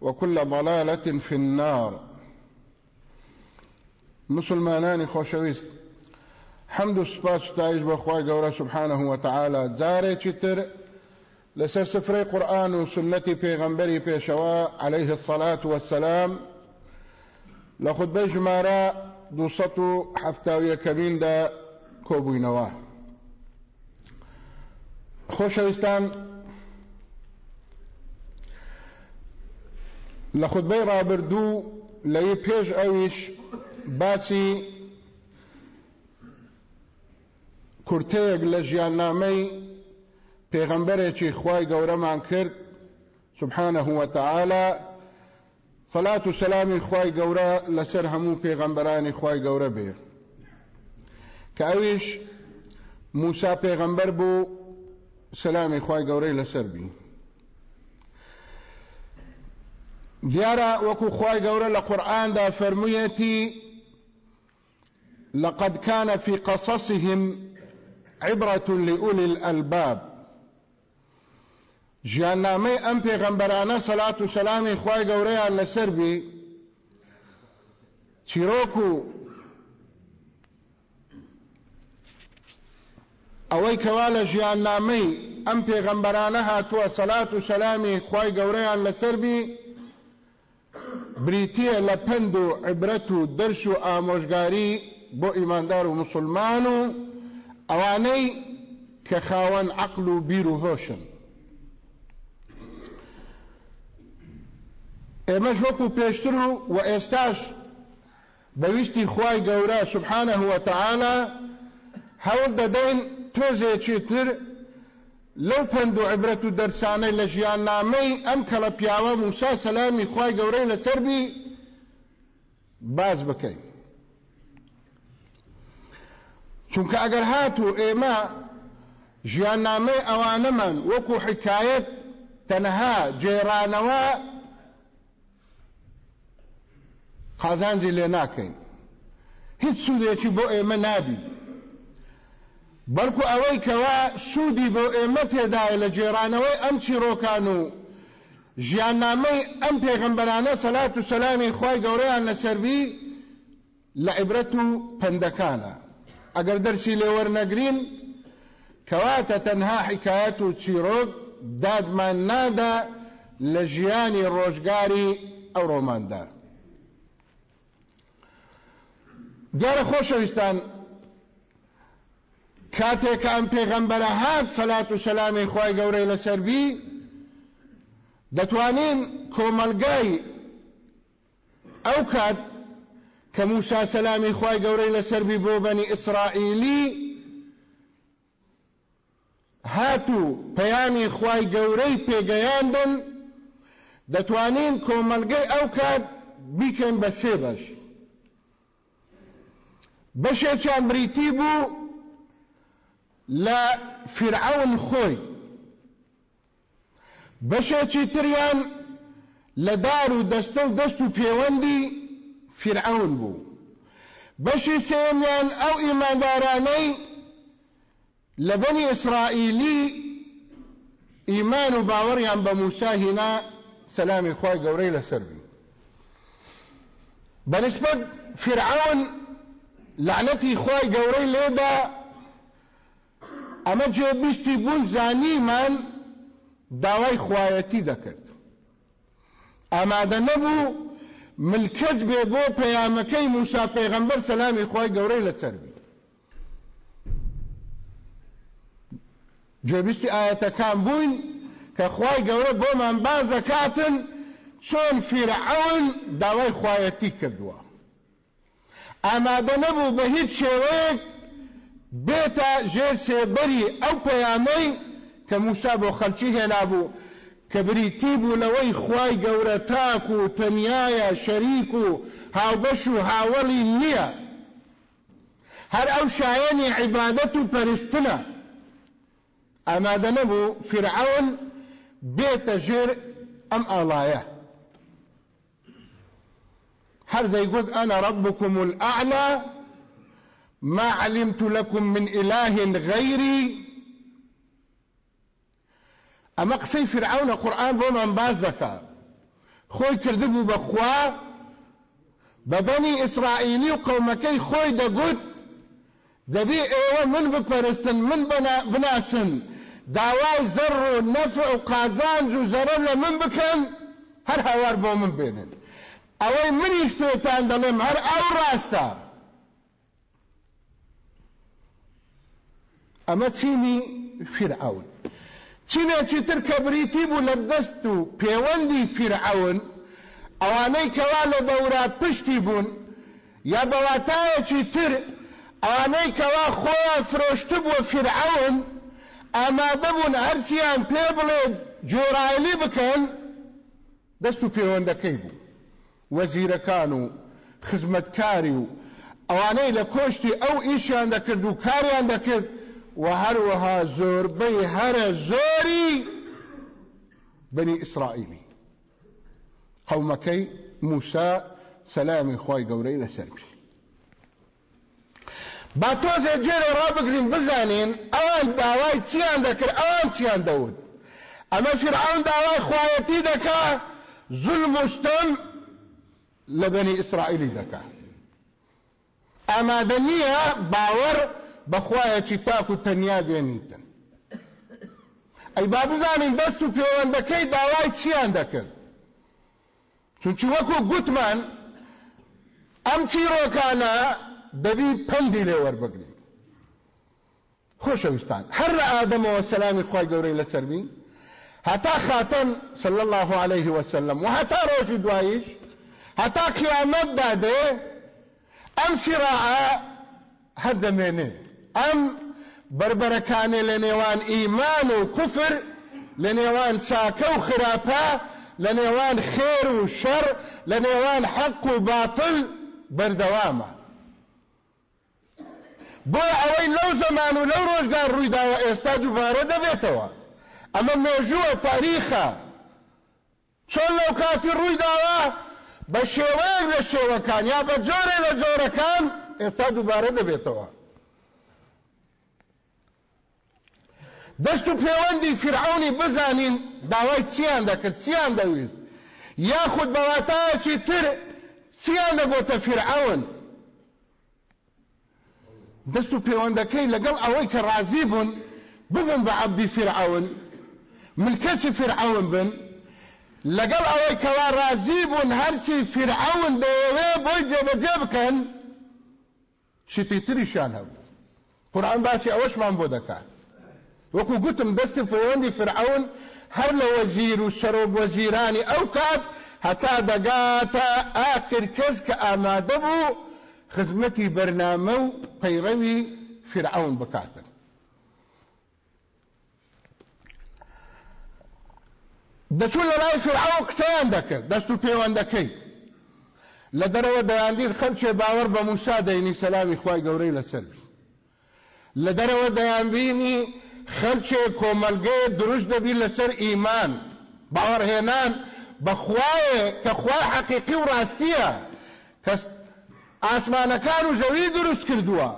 وكل ضلالة في النار. مسلمانانی خۆشەویست حمد و سپاس تایش بەخوای گەورە سبحانه وتعالى جارێکی تر؟ لەسەر سفرەی قورآن و سنەتی پێغەمبەری پێشەوە عليه الصلاة والسلام. لە خودبەی ژمارە دووسەد و حەفتاویەکەمیندا کۆبووینەوە خۆشەویستان لە خودبەی ڕابردوو لەی پێش ئەویش باسی کورتەیەک لە ژیاننامەی پێغەمبەرێکی خوای گەورەمان کرد سبحانه وتعالى صلاة و سلامی خوای گەورە لەسەر هەموو پێغەمبەرانی خوای گەورە بێ. کە ئەویش موسا پێغەمبەر بوو سلامی خوای گەورەی لەسەر بی دیارە وەکو خوای گەورە لە قورئاندا فەرموویەتی لقد كان في قصصهم عبرة لأولي الألباب. ژیاننامەی ئەم پێغەمبەرانە سەلات و سەلامی خوای گەورەیان لەسەر بی چیرۆک و ئەوەی کەوا لە ژیاننامەی ئەم پێغەمبەرانە هاتووە سەلات و سەلامی خوای گەورەیان لەسەر بی بریتیە لە پند و عبرەت و دەرش و ئامۆژگاری بۆ ئیماندار و مسلمان و ئەوانەی کە و بیر و هۆشن. ئێمەش وەکو پێشتر و و ئێستاش بەویستی سبحانه وتعالى لەو پند و عبرەت و دەرسانەی لە ژیان نامەی ئەم کەڵە پیاوە موسا سەلامی خوای گەورەی لەسەر بی باز بکەین. چونکە ئەگەر هاتو ئێمە ژیان نامەی ئەوانەمان وەکو حکایەت تەنها جێرانەوە قازانجی لێ ناکەین. هیچ سوودێکی بۆ ئێمە نابی. بەڵکو ئەوەی کەوا سوودی بۆ ئێمە تێدایە لە جێرانەوەی ئەم چیرۆکان و ژیاننامەی ئەم پێغەمبەرانە سەلات و سەلامی خوای گەورەیان لەسەربی لە عیبرەت و پەندەکانە ئەگەر دەرسی لێوەرنەگرین کەواتە تەنها حکایەت و چیرۆک دادمان نادا لە ژیانی ڕۆژگاری ئەو ڕۆماندا. دیارە خۆشەویستان. کاتێک ئەم پێغەمبەرە هات سەلات و سەلامی خوای گەورەی لەسەر بی دەتوانین کۆمەلگای ئەو کات کە موسا سەلامی خی گەورەی لەسەربی بۆ بەنی ئیسرائیلی هاتو پەیامی خی گەورەی پێگەیاندن دەتوانین کۆمەلگەی ئەو کات بیکەن بە سێ بەش. بەشێکیان بریتی بوو لە فرعون خۆی بەشێکی تریان لە دار و دەستە و فرعون بوو بەشی سێمیان ئەو ئیماندارانەی لە بەنی ئیسرائیلی ئیمان و باوەڕیان بە موسا هینا سەلامی خۆی گەورەی لەسەر بی. بەنسبەت فرعون لعنەتی خۆی گەورەی لێدا ئەمە جێبیستی بوون زانیمان داوای خوایەتی دەکرد. ئامادە نەبوو ملکەت بێ بۆ پەیامەکەی موسا پەیغەمبەر سەلامی خۆی گەورەی لەسەر بی. جێبیستی ئاەتەکان بووین کە خی گەورە بۆمان باز دەکاتن چۆن فیرعون داوای خوایەتی کردووە. ئامادە نەبوو بە هیچ شێوەیەک بێتە ژێر سێبەری ئەو پەیامەی کە موسا بۆ خەلکی هێنابوو کە بریتی بوو لەوەی خوای گەورە تاک و تەنیایە شەریک و هاوبەش و هاوڵی نییە. هەر ئەو شایەنی عیبادەت و پەرستنە. ئامادە نەبوو فرعون بێتە ژێر ئەم الأعلى ما علمت لكم من إله غيري. أما قسي فرعون قرآن بومن بازك خوي كردبو بخوا. ببني إسرائيلي وقومكي خوي دقود. دبي إيوه من بپرستن من بنا بناسن داوای زر و نفع و قازانج من بکن هر هوار بو من بینن ئەوەی منیش پێتان دەڵێم هەر ئەو ڕاستە ئەمە چینی فرعون چینێکی تر کە بریتی بوو لە دەست و پەیوەندی فرعون ئەوانەی کەوا لە دەورات پشتی بوون یا بەواتایەکی تر ئەوانەی کەوا خۆیان فرۆشت بووە فرعون ئامادە بوون هەرچیان پێ بڵێ جۆرایلی بکەن دەست و پەیوەندەکەی بوو. وەزیرەکان و خزمەتکاری و ئەوانەی لە کۆشتی ئەو ئیشیان دەکرد و کاریان دەکرد و هەروەها زۆربەی هەرە زۆری بنی ئیسرائیلی قەومەکەی موسا سەلامی خۆی گەورەی لەسەر بی. با تۆزێ جێرە ڕابگرین بزانین ئەوان داوای چیان دەکرد ئەوان چیان دەوت؟ ئەمە فرعون داوای خوایەتی دەکا زولم وستم لبني إسرائيل دكا أما دنيا باور بخوايا تاكو تنيا بينيتن أي باب زانين دستو بيوان دكي داواي تشيان دكن چونچ وەکو گوتمان ئەم چیرۆکانە دەبی پەندی لێ وەربگرین خۆشەویستان. هەر لە ئادەمەوە سەلامی خی گەورەی لەسەربی هەتا خاتەن صلى الله عليه وسلم. و هەتا ڕۆژی دواییش هەتا قیامەتدا دێ ئەم سیراعە هەردەمێنێ. ئەم بربەرەکانێ لە نێوان ئیمان و کوفر لە نێوان چاکە و خراپە لە نێوان خێر و شەڕ لە نێوان حەق و باتڵ بەردەوامە. بۆ ئەوەی لەو زەمان و لەو ڕۆژگار ڕوویداوە ئێستا دووبارە دەبێتەوە. ئەمە مێژووە تاریخە. چۆن لەو کاتی ڕوویداوە؟ بە شێوەیەک لە شێوەکان یا بە جۆرێ لە جۆرەکان ئێستا دووبارە دەبێتەوە. دەست و پەیوەندی فرعونی بزانین داوای چیان دەکرد چیان دەویست یاخود بەواتایەکی تر؟ چیان دەبۆتە فرعون؟ دەست و پەیوەندەکەی لەگەڵ ئەوەی کە ڕازی بوون ببن بە عەبدی فرعون. ملکەچی فرعون بن. لەگەڵ ئەوەی کەوا ڕازی بوون هەرچی فرعون دەیەوێ بۆی جێبەجێ بکەن شتی تریشان هەبوو قورآن باسی ئەوەشمان بۆ دەکات وەکو گوتم دەستی پەیوەندی فرعون هەر لە وەزیر و سەرۆک وەزیرانی ئەو کات هەتا دەگاتە ئاخر کەس کە ئامادە بوو فرعون بکاتن دەچوو لە فرعون قسەیان دەکرد دەست و پەیوەندەکەی لە دەرەوە دەیاندید خەلچێ باوەڕ بە موسا دەینی سەلامی خوای گەورەی لەسەروی لە خەلچێ کۆمەلگەیە دروست دەبی لەسەر ئیمان. باوەڕهێنان بەخوایە کە خوا حەقیقی و ڕاستیە. کە ئاسمانەکان و زەوی دروست کردووە.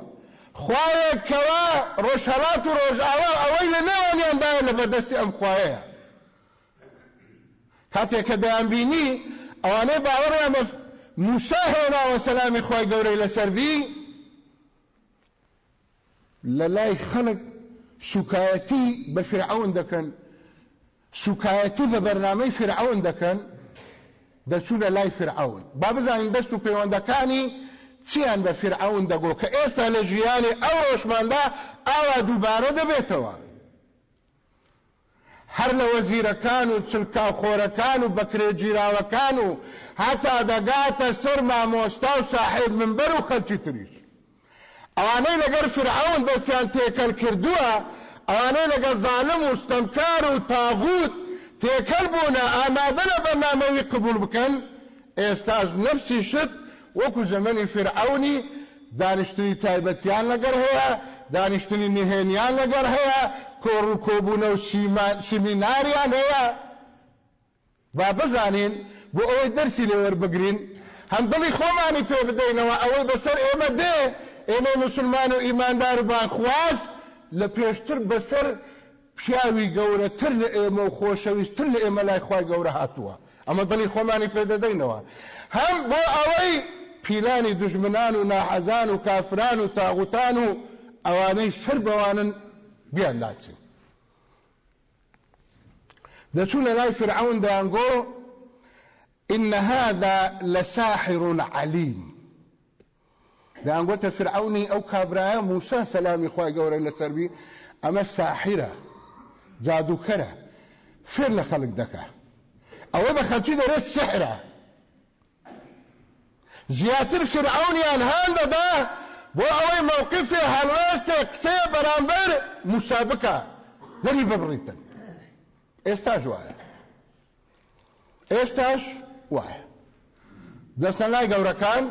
خوایە کەوا ڕۆژهەڵات و ڕۆژئاوا ئەوەی لە نێوانیاندایە لە بەردەستی ئەم خوایەیە. کاتێک کە دەیانبینی ئەوانەی باوەڕیان بە موسا هێناوە سەلامی خوای گەورەی لەسەربی لە لای خەڵک سوکایەتی بە فرعون دەکەن. سوکایەتی بە بەرنامەی فرعون دەکەن دەچوونە لای فرعون. با بزانین دەست و پەیوەندەکانی چیان بە فرعون دەگۆ؟ کە ئێستا لە ژیانی ئەو ڕۆژماندا ئاوا دووبارە دەبێتەوە. هەر لە وەزیرەکان و چلکاخۆرەکان و بەکرێگیراوەکان و هەتا دەگاتە سەر مامۆستا و ساحب منبەر و خەلکی تریش. ئەوانەی لەگەر فرعون دەستیان تێکەل کردووە ئەوانەی لەگە ظالم و ستەمکار و تاغوت تێکەل بوونە ئامادە لە بەرنامەوی قبول بکەن ئێستاش نفسی شت وەکو زەمەنی فرعونی دانیشتنی تایبەتیان لەگەر هەیە دانیشتنی نهێنیان لەگەر هەیە کۆڕ و کۆبوونە و سیمیناریان هەیە. با بزانین بۆ ئەوەی دەرسی لێوەربگرین هەم دڵی خۆمانی پێ بدەینەوە ئەوەی بەسەر ئێمە دێ ئێمە مسلمان و ئیماندار و باخواز لە پێشتر بەسەر پیاوی گەورەتر لە ئێمە و خۆشەویستتر لە ئێمە لای خی گەورە هاتووە. ئەمە دڵی خۆمانی پێدەدەینەوە هەم بۆ ئەوەی پیلانی دژمنان و ناحەزان و کافران و تاغوتان و ئەوانەی سەر بەوانن بیان ناچین. دەچوو لە لای فرعون دەیانگۆ إن هذا لساحر عليم. کابرایە موسا سەلامی خوای گەورەی لەسەربی ئەمە ساحرە جادوکەرە فێر لە خەڵک دەکە ئەوە بە خەلکی دەرێت سحرە زیاتر فرعونیان هەان دەدا بۆ ئەوەی مووقفێ هەڵوێستێ قسەیە بەرامبەر موسا بکە دەری ببڕیتن ئێستاش وایە ئێستاش وایە دەستەن لای گەورەکان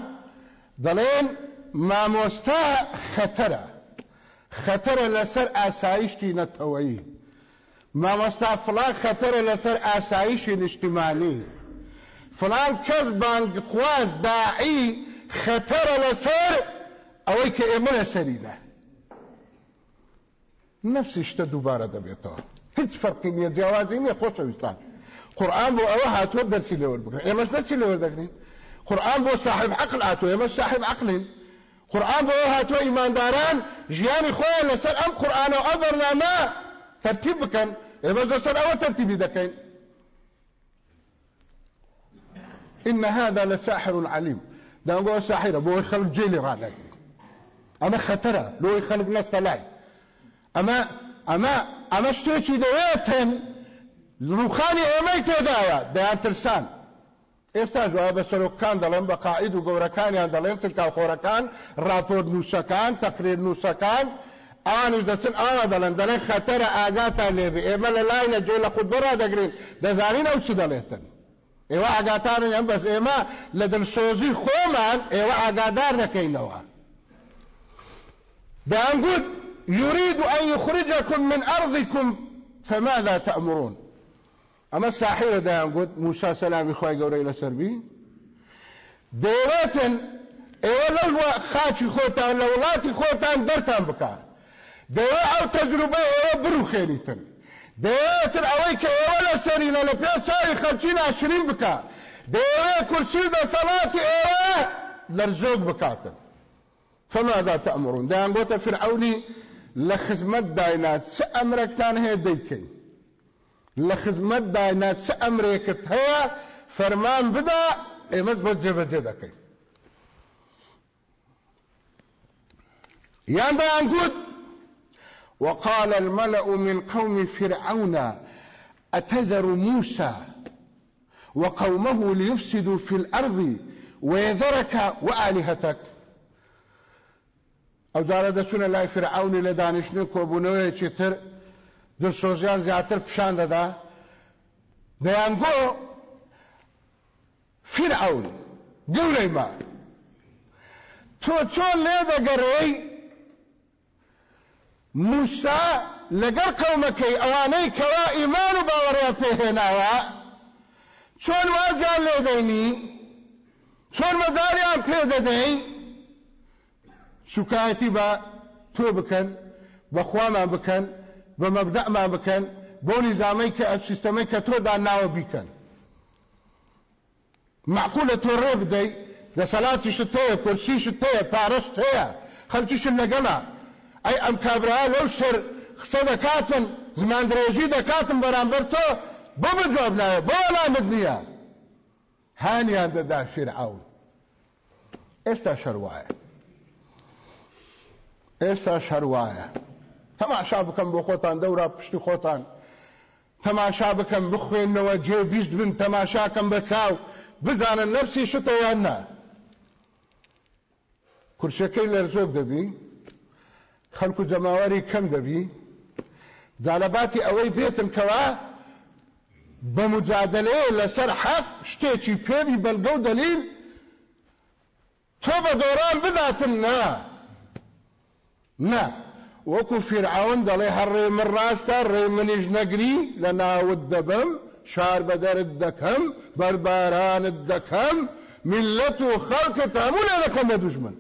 دەڵێن مامۆستا خەتەرە خەتەرە لەسەر ئاسایشتی نەتەوەیی مامۆستا فڵان خەتەرە لەسەر ئاسایشی نیشتیمانی فلان کەس بانگخواز داعی خەتەرە لەسەر ئەوەی کە ئێمە لەسەرینە نفسی شتە دووبارە دەبێتەوە هیچ فەرقی نییە جیاوازی نییە خۆشەویستان قورآن بۆ ئەوە هاتووە دەرسی لێوە بکەن ئێمەش دەرسی لێوە دەگرین قورآن بۆ صاحب عقل هاتووە ئێمە صاحب عقلین. قورآن بۆ هاتووە ئیمانداران ژیانی خۆیان لەسەر ئەم قورآن و ئەو بەرنامە تەرتیب بکەن ئێمە لەسەر ئەوە تەرتیبی دەکەین. إن هذا لساحر عليم. دانگو ساحرة بو خلق جيلي رانك أما خطرة لو خلق ناس لاي أما أما أما شتوكي دويتن روخاني أمي تدايا ديان ترسان. ئێستا جواب بە سەرۆکان دەڵێن بە قاعد و گەورەکانیان دەڵێن چکاوخۆرەکان راپۆر نووسەکان تەقرێر نووسەکان. ئانش دەچن ئاوا دەڵێن دەڵێن خەتەرە ئاگاتان لێبێ ئێمە لە لای لە جێ لە خود بەڕا دەگرین دەزانین ئەو چی دەڵێتن. ئێوە ئاگاتانن ئەم بەس ئێمە لە دڵسۆزی خۆمان ئێوە ئاگادار دەکەینەوە دەیانگوت يريد أن يخرجكم من أرضكم فماذا تأمرون؟ ئەمە ساحرە دەیانگوت موسا سەلامی خی گەورەی لەسەربی دەیەوێتن ئێوە لەو خاچی خۆتان لە وڵاتی خۆتان دەرتان بکە دەوێت ئەو تەجروبە ئێوە بروخێنیتن دەیەوێتر ئەوەی کە ئێوە لە سەرینە لە پێ چاوی خەلکی ناشرین بکە دەیەوێت کورسی دەسەڵاتی ئێوە لەرزۆک بکاتن فماذا تأمرون؟ فرعونی لە خزمەت داینات چ ئەمرێکتان هەیە دەیکەین لە خزمەت داینات چ ئەمرێکت هەیە فەرمان بدا ئێمەت بۆ جێبەجێ دەکەین یان دەیان گوت وقال الملأ من قوم فرعون أتذر موسى وقومه ليفسدوا في الأرض ويذرك وآلهتك. ئەو جارە دەچونە لای فرعونی لە دانیشتن کۆبوونەوەیەکی تر دڵسۆزیان زیاتر پیشان دەدا. دەیانگۆ فرعون گەورەی ما تۆ چۆن لێ دەگەڕێی موسا لەگەر قەومەکەی ئەوانەی کەوا ئیمان و باوەڕیان پێهێناوە؟ چۆن وازیان لێ دەینی؟ چۆن مەزاریان پێ دەدەی شکایەتی بە تۆ بکەن بە خوامان بکەن بە مەبدەمان بکەن بۆ نیزامەی کە سیستەمەی کە تۆ داناوە بیکەن معقولە تۆ ڕێ بدەی دەسەڵاتیشت هەیە کورسیشت هەیە پارەست هەیە خەلکیشت لەگەڵا ئەی ئەم کابرا لەو شەر قسە دەکاتن زمان درێژی دەکاتن بەرامبەر تۆ بۆ بجواب نایە بۆ وەڵامت نییە. هانیان دەدا فیرعون ئێستا شەروایە. ئێستا شەروایە. تەماشا بکەم بۆ خۆتان دەورا پشتی خۆتان. تەماشا بکەم بخوێنەوە جێ بیست بن تەماشاکەم بە چاو. بزانن نەفسی شتە یان نا. کورسەکەی لەرزۆک دەبی خەڵکو جەماوەری کەم دەبی. جالەباتی ئەوەی بێتن کەوا بە مجادلەیە لەسەر حەق شتێکی پێوی بەلگە و دەلیل تۆ بە دۆران بداتن نا. نا. وەکو فیرعون دەڵێ هەڕێ من ڕاستە ڕێ منیش نەگری لە ناوت دەبم شار بەدەرت دەکەم بەربارانت دەکەم ملت و خەڵکت هەموو لێ دەکەم بە دوژمن.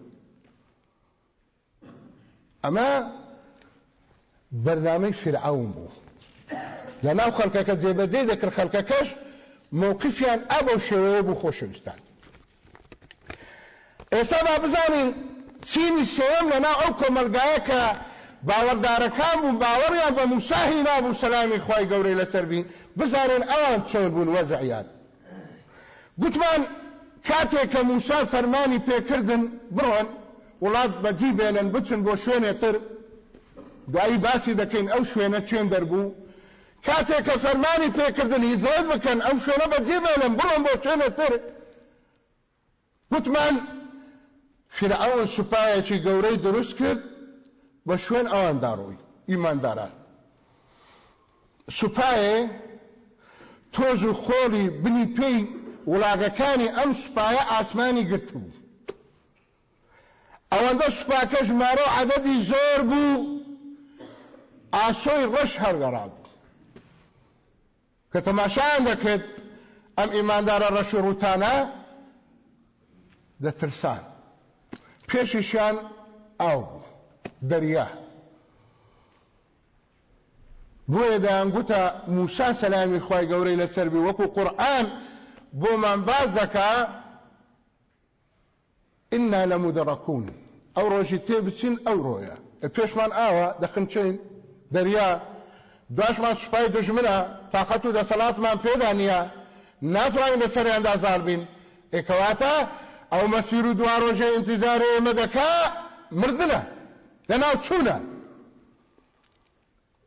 ئەمە بەرنامەی فرعون بوو. لە ناو خەڵکەکە جێبەجێ دەکرد خەڵکەکەش مەوقیفیان ئەو بە شێوەیە بوو خۆشەویستان. ئێستا با بزانین چینی سێوەم لە ناو ئەو کۆمەلگایە کە باوەڕدارەکان بوون باوەڕیان بە موسا هێنابوو سەلامی خوای گەورەی لەسەر بین. بزانین ئەوان چۆن بوون وەزعیان. گوتمان کاتێک کە موسا فەرمانی پێکردن بڕۆن وڵات بەجێ بێڵن بچن بۆ شوێنێتر دوایی باسی دەکەین ئەو شوێنە چێن دەربوو. کاتێک کە فەرمانی پێکردن هیجرەت بکەن ئەو شوێنە بەجێ بێڵن بڕۆن بۆ شوێنێتر گوتمان فرعون سوپایەکی گەورەی دروست کرد بە شوێن ئەواندا ڕووی ئیمانداران. سوپایە تۆز و خۆڵی بنی پێی وڵاگەکانی ئەم سوپایە ئاسمانی گرت بوو. ئەوەندە سوپاکە ژمارە عەدەدی زۆر بوو ئاسۆی ڕەش هەرگەڕا بوو. کە تەماشایان دەکرد ئەم ئیماندارە ڕەش و ڕوتانە دەترسان. پێشیشان ئاو بوو. دەریا. بۆیە دەیانگوتە موسا سەلامی خی گەورەی لەسەربی وەکو قورآن بۆمان باز دەکا ئنا لە مدەڕەکوون ئەو ڕۆژی تێ بچین ئەو ڕۆیە. پێشمان ئاوە دەخنچین دەریا دواشمان سوپای دژمنە تااقەت و دەسەڵاتمان پێدا نییە. ناتوانین لەسەریاندا زار بین. ئێکەواتە ئەو مەسیر و دوا ڕۆژێ ئینتیزار ئێمە دەکا مردنە لەناو چوونە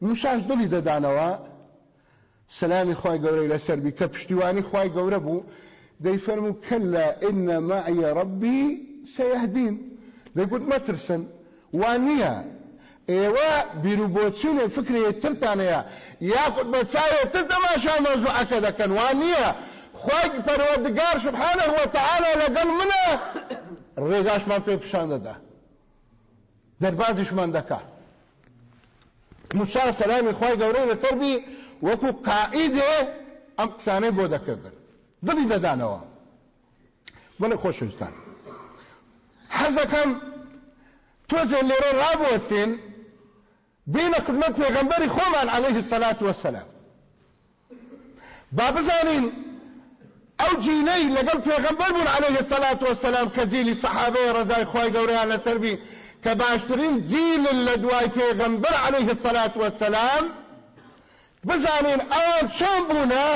موساش دڵی دەدانەوە سلامی خی گەورەی لەسەربی کە پشتیوانی خی گەورە بوو دەیفەرمو کەلا ئینە مەعە ڕبی سەیهدین دەیگوت مەترسن وان نییە ئێوە بیرروبۆچینێ فکرێ ترتانەیە یاخود بە چاوێتتر دەماشا مەزوعەکە دەکەن وان نییە خی پەروەردگار سبحانه وتعالى لەگەڵ منە ڕێگاشمان پێ پیشان دەدا دەربازیشمان دەکا موسا سەلامی خی گەورەی لەسەربی وەکو قائیدێ ئەم قسانەی بۆ دەکردن دڵی دەدانەوە بڵێ خۆشویستان حەز دەکەم تۆزێ لێرە ڕابوەستین بینە خدمەت پێغەمبەری خۆمان عليه الصلاة والسلام. با بزانین ئەو جینەی لەگەڵ پێغەمبەر بوون عليه الصلاة والسلام کە جیلی سەحابەی ڕزای خۆی گەورەیان لەسەربی کە باشترین جیل لە دوای پێغەمبەر عليه الصلاة والسلام بزانین ئەوان چۆن بوونە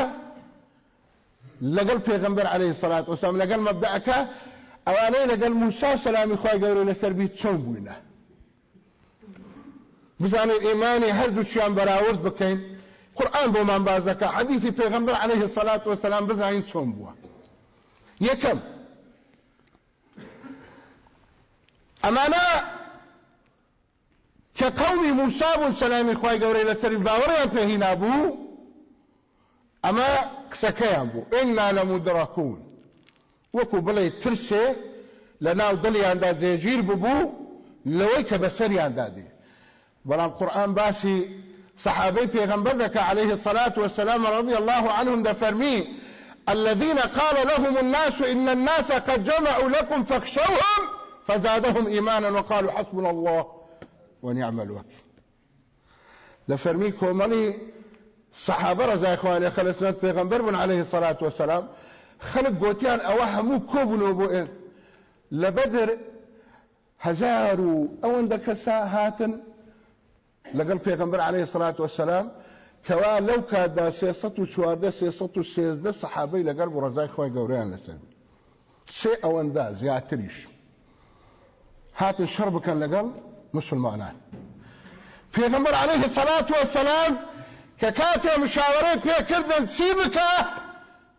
لەگەڵ پێغەمبەر عليه الصلاة والسلام لەگەڵ مەبدەعەکە ئەوانەی لەگەڵ موسا سەلامی خۆی گەورە لەسەربی چۆن بووینە بزانین ئیمانی هەردووچیان بەراورد بکەین قورآن بۆمان بازەکە حەدیثی پێغەمبەر عليه الصلاة والسلام بزانین چۆن بووە. یەکەم کە قەومی موسا بوون سەلامی خوای گەورەی لەسەری باوەڕیان پێهی نابوو ئەمە قسەکەیان بوو ئنا لەمودڕەکوون وەکو بڵێ ترسێ لە ناو دڵیاندا جێگیر ببوو لەوەی کە بەسەریاندا دێ بەڵام قورآن باسی صەحابەی پێغەمبەر دەکا عليه الصلاة والسلام رضي الله عنهم دەفەرمێ الذين قال لهم الناس إن الناس قد جمعوا لكم فاخشوهم فزادهم إيمانا وقالوا حسبنا الله ونعم الوكيل دەفەرمێ کۆمەڵێ صەحابە ڕەزای خوایان لەسەر پێغەمبەر بن عليه الصلاة والسلام خلق قوتيان أوهمو كوبنو بو لبدر هزارو أو عندك هاتن لقل پیغمبر عليه الصلاة والسلام كوا لو كادا سيسطو چوارده سيسطو سيزده صحابي لقل برزاي خواه قوريان لسن. سي اوندا زياتريش. هات الشرب كان لقل مسلمانان پیغمبر عليه الصلاة والسلام ككاتي مشاوري بيه كردن سيبك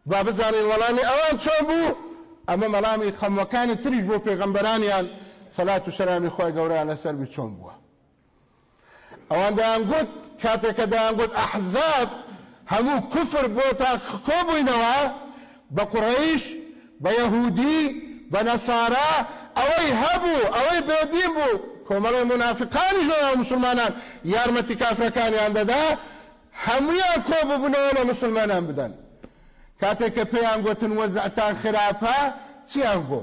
بابزاني الولاني اوان چون بو اما ملامي خموكاني تريش بو پیغمبرانيان صلاة والسلام خواه قوريان لسر بي چون بوه ئەوان دەیانگوت کاتێککە دەیانگوت ئەحزاب هەموو کوفر بۆ تا کۆبووینەوە بە قڕیش بە یەهودی بە نەسارا بوو کۆمەڵی منافقانی ژۆ مسلمانان یارمەتی کافرەکانیان دەدا هەمویان کۆ ببوونەوە لە مسلمانان بدەن. کاتێک کە پێیان گوتن وەزعتان خراپە چیان بۆ؟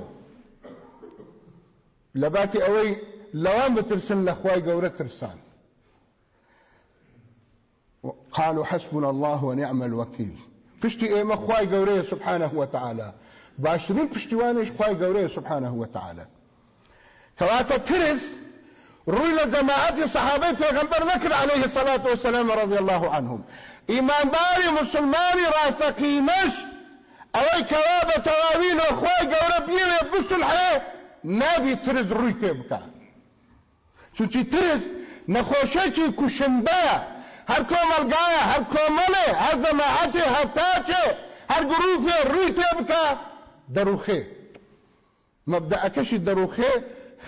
لەباتی ئەوەی لەوان بترسن لە خوای گەورە ترسان. قالوا حسبنا الله ونعم الوكيل. پشتی ئێمە خی گەورەیە سبحانه وتعالى باشترین پشتیوانش خی گەورەیە سبحانه وتعالى کەواتە ترس ڕووی لە جەماعەتی صحابەی پێغمبەر نەکرد عليه الصلاة والسلام رضي الله عنهم. ئیمانداری مسلمانی ڕاستەقینەش ئەوەی کەوا بە تەواوی لە خی گەورە بیوێ بسلحێ نابی ترس ڕووی تێ بکە چونچی ترس نەخۆشێکی کوشندەیە هەر کۆمەلگایە هەر کۆمەڵێ هەر جەماعەتێ هەر تاچێ هەر گروپێ ڕووی تێ بکە دەروخێ مەبدەعەکەشی دەروخێ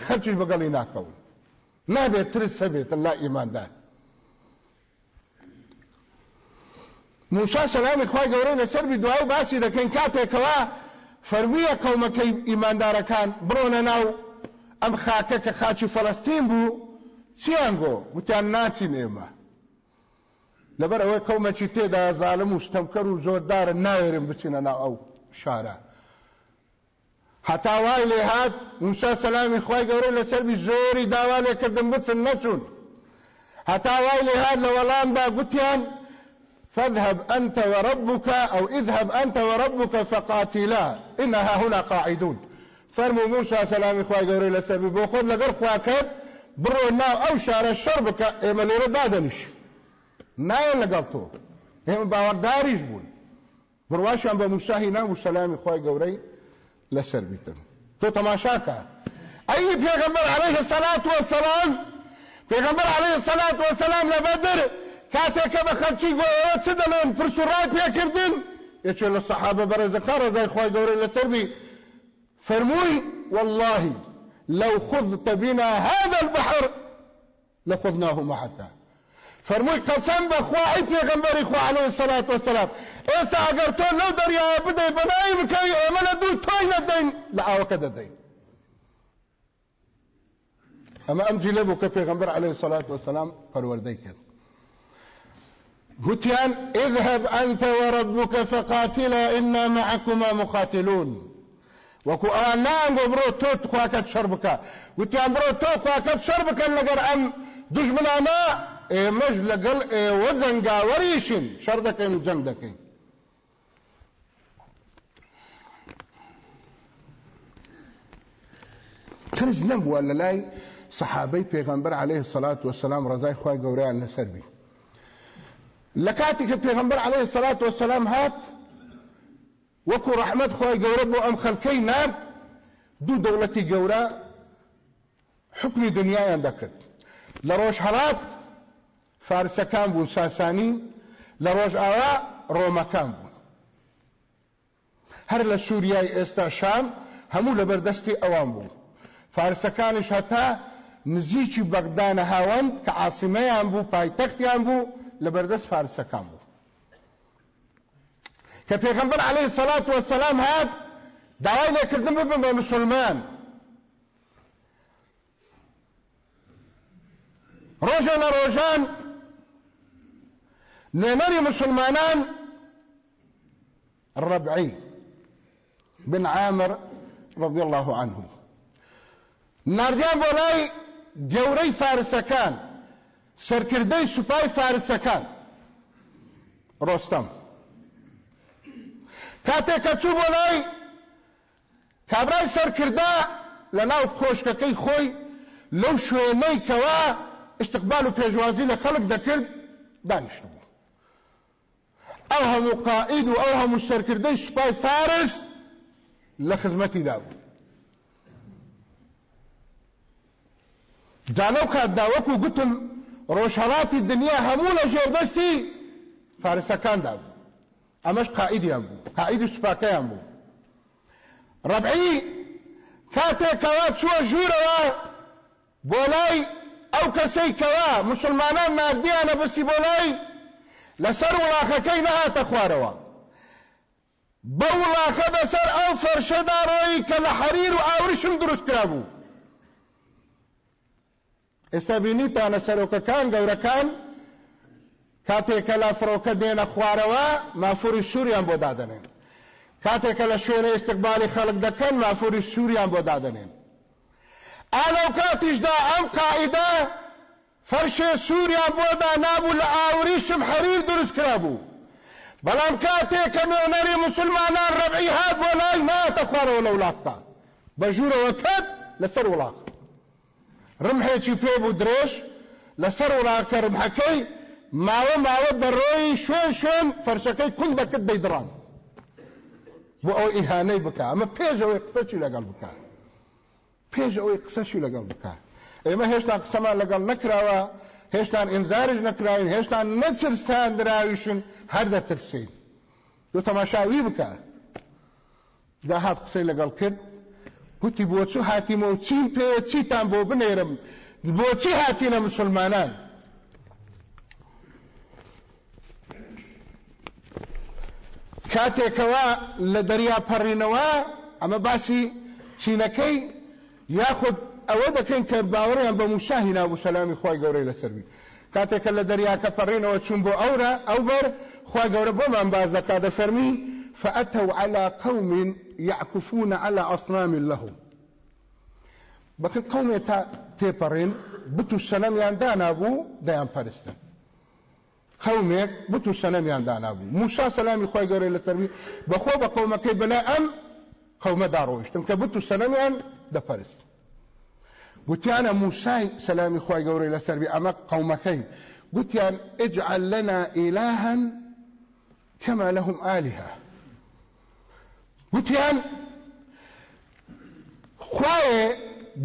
خەرچش بەگەڵی ناکەون نابێت ترس هەبێت لا ئیماندار. موسا سەلامی خوای گەورەی لەسەر دوای باسی دەکەین کاتێکەوە فەرمیە قەومەکەی ئیماندارەکان بڕۆنە ناو ئەم خاکە کە خاچی فەڵەستین بوو چیان گۆ وتیان ناچین ئێمە. لەبەر ئەوەی قەومەکی تێدا زالم و ستەمکەر و زۆردارە ناوێرن بچینە ناو ئەو شارە. وای لێ هات موسا سەلامی خی گەورە لەسەربی زۆری داوا لێکردن بچن نەچوون هەتا وای لێ هات لە وەڵامدا گوتیان فاذهب أنت وربك أو اذهب أنت وربك فقاتلا إنها هنا قاعدون. فرمو موسى سلام إخوة قوري لسبب بوخذ لقر خواكب برو الناو أو شار الشربك إيما ليرد دادنش نایە لەگەڵ تۆ. ئێمە باوەڕداریش بوون. بڕواشیان بە موساهی نام و لەسەر بیتن تۆ تەماشاکە ئەی پێغەمبەر عليه الصلاة والسلام پێغەمبەر عليه الصلاة والسلام دەڵێن پرس و ڕای پێکردن یەکێ لە سەحابە بەڕێزەکان ڕزای خۆی گەورەی لەسەر بی فرمووی والله لو خذت بنا هذا البحر لخذناه معك. فرمووی قەسەم بە خواهی پێغەمبەری خوا عليه الصلاة والسلام. لەو دەریاوە بدەی بەناوی بکەوی ئێمە لە دوو تۆی نەدەین لە ئاوەکە دەدەین ئەمە ئەم جیلە بوو کە پێغەمبەر عليه الصلاة والسلام پەروەردەی کرد. گوتیان اذهب أنت وربك فقاتلا إنا معكما مقاتلون. نانگۆ بڕۆ تۆ خواکەت شەر بکە گوتیان بڕۆ تۆ خواکەت شەر بکەن لەگەر ئەم دژمنانە ئێمەش لەگەڵ ئێوە زەنگاوەریشن شەر دەکەین و جەنگ دەکەین ترس نەبووە لە لای سەحابەی پێغەمبەر عليه الصلاة والسلام خوای گەورەیان لەسەر بی۔ لە کاتی کە پێغەمبەر عليه الصلاة والسلام هات ڕەحمەت خوای گەورە بۆ ئەم خەڵکەی نارد دوو دەوڵەتی گەورە حکمی دنیایان دەکرد لە ڕۆژهەڵات فارسەکان بوون ساسانی لە ڕۆژئاوا ڕۆمەکان بوون. هەر لە سووریای ئێستا شام هەموو لە بەردەستی ئەوان بوو فارسەکانش هەتا نزیکی بەغدا نەهاوەند کە عاسیمەیان بوو پایتەختیان بوو لە بەردەست فارسەکان بوو کە پێغەمبەر عەلەیهی سەڵات وەسەلام هات داوای لێکردن ببن بە مسلمان. ڕۆژە لە ڕۆژان نوێنەری مسلمانان ڕەبعی بن عامر رضي الله عنه. ناردیان بۆ لای گەورەی فارسەکان سەرکردەی سوپای فارسەکان. ڕۆستەم. کاتێک کە چوو بۆ لای کابرای سەرکردا لە ناو کۆشکەکەی خۆی لەو شوێنەی کەوا استقبال و پێشوازی لە خەڵک دەکرد دانیشت هەموو قائید و ئەو هەموو سەرکردەی سوپای فارس لە خزمەتیدا بوو جانەو کاتدا وەکو گوتم ڕۆژهەڵاتی دنیا هەموو لە ژێردەستی فارسەکاندا بوو ئەمەش قائیدیان بوو قائیدی سوپاکەیان بوو ڕەبعی کاتێکەوە چووە ژوورەوە بۆ لای ئەو کەسەی کەوا مسلمانان نردیانە بەسی بۆ لەسەر وڵاخەکەی نەهاتە خوارەوە بە وڵاخە بەسەر ئەو فەرشەدا ڕۆی کە لە حەریر و ئاوریشم دروست کرا بوو ئێستا بینیتانە سەرۆکەکان گەورەکان کاتێکە لە فڕۆکە دێنە خوارەوە مافوری سووریان بۆ دادنێن کاتێکە لە شوێنە استقبالی خەڵک دەکەن مافوری سووریان بۆ دادنێن ئالەو کاتیشدا ئەم قائیدە دانابوو لە ئاوریشم حەریر دروست کرا بوو بەڵام کاتێک کە نوێنەری مسلمانان خوارەوە لە وڵاتتا بە ژوورەوە کەت لەسەر وڵات ڕمحێکی پێ بوو درێژ لەسەر وڵاکە ڕمحەکەی ماوە ماوە دەڕۆی شوێن شوێن فەرشەکەی کون دەکرد دەیدڕان بۆ ئەو ئیهانەی بکە ئەمە پێشەوەی قسەچی لەگەڵ بکە پێش ئەوەی قسەشی لەگەڵ بکە ئێمە هێشتا قسەمان لەگەڵ نەکراوە هێشتان ئینزارش نەکراوین هێشتان نەچرستان دراویشن هەر دەترسین. دو تەماشاوی بکە. داهات قسەی لەگەڵ کرد. گوتی بۆچوو هاتیمە و چین پێ چیتان بۆ بنێرم؟ بۆچی هاتینە مسلمانان؟ کاتێکەوە لە دەریا پەڕینەوە ئەمە باسی چینەکەی یاخود ئەوە دەکەین کە باوەڕیان بە موشاهی نابوو سەلامی خی گەورەی لەسەروی کاتێکە لە دەریاکە پەڕینەوە چوون بۆ ئەورە ئەو باز دەکات دەفەرمی فأتوا على قوم يعكفون على أصنام لهم. بەکە قومێ تا تێپەڕێن بت و سەنەمیان دانابوو دەیان پەرستن قومێک بت و سەنەمیان دانابوو. موسا سەلامی خۆی گەورەی لە تەروی بەخۆ بە قومەکەی بەلای ئەم قومە داڕۆیشتم کە بت و دەپەرست. گوتیانە موسای سەلامی خۆی گەورەی لەسەروی ئەمە قومەکەی گوتیان اجعل لنا إلها كما لهم آلهة. گوتیان خوایە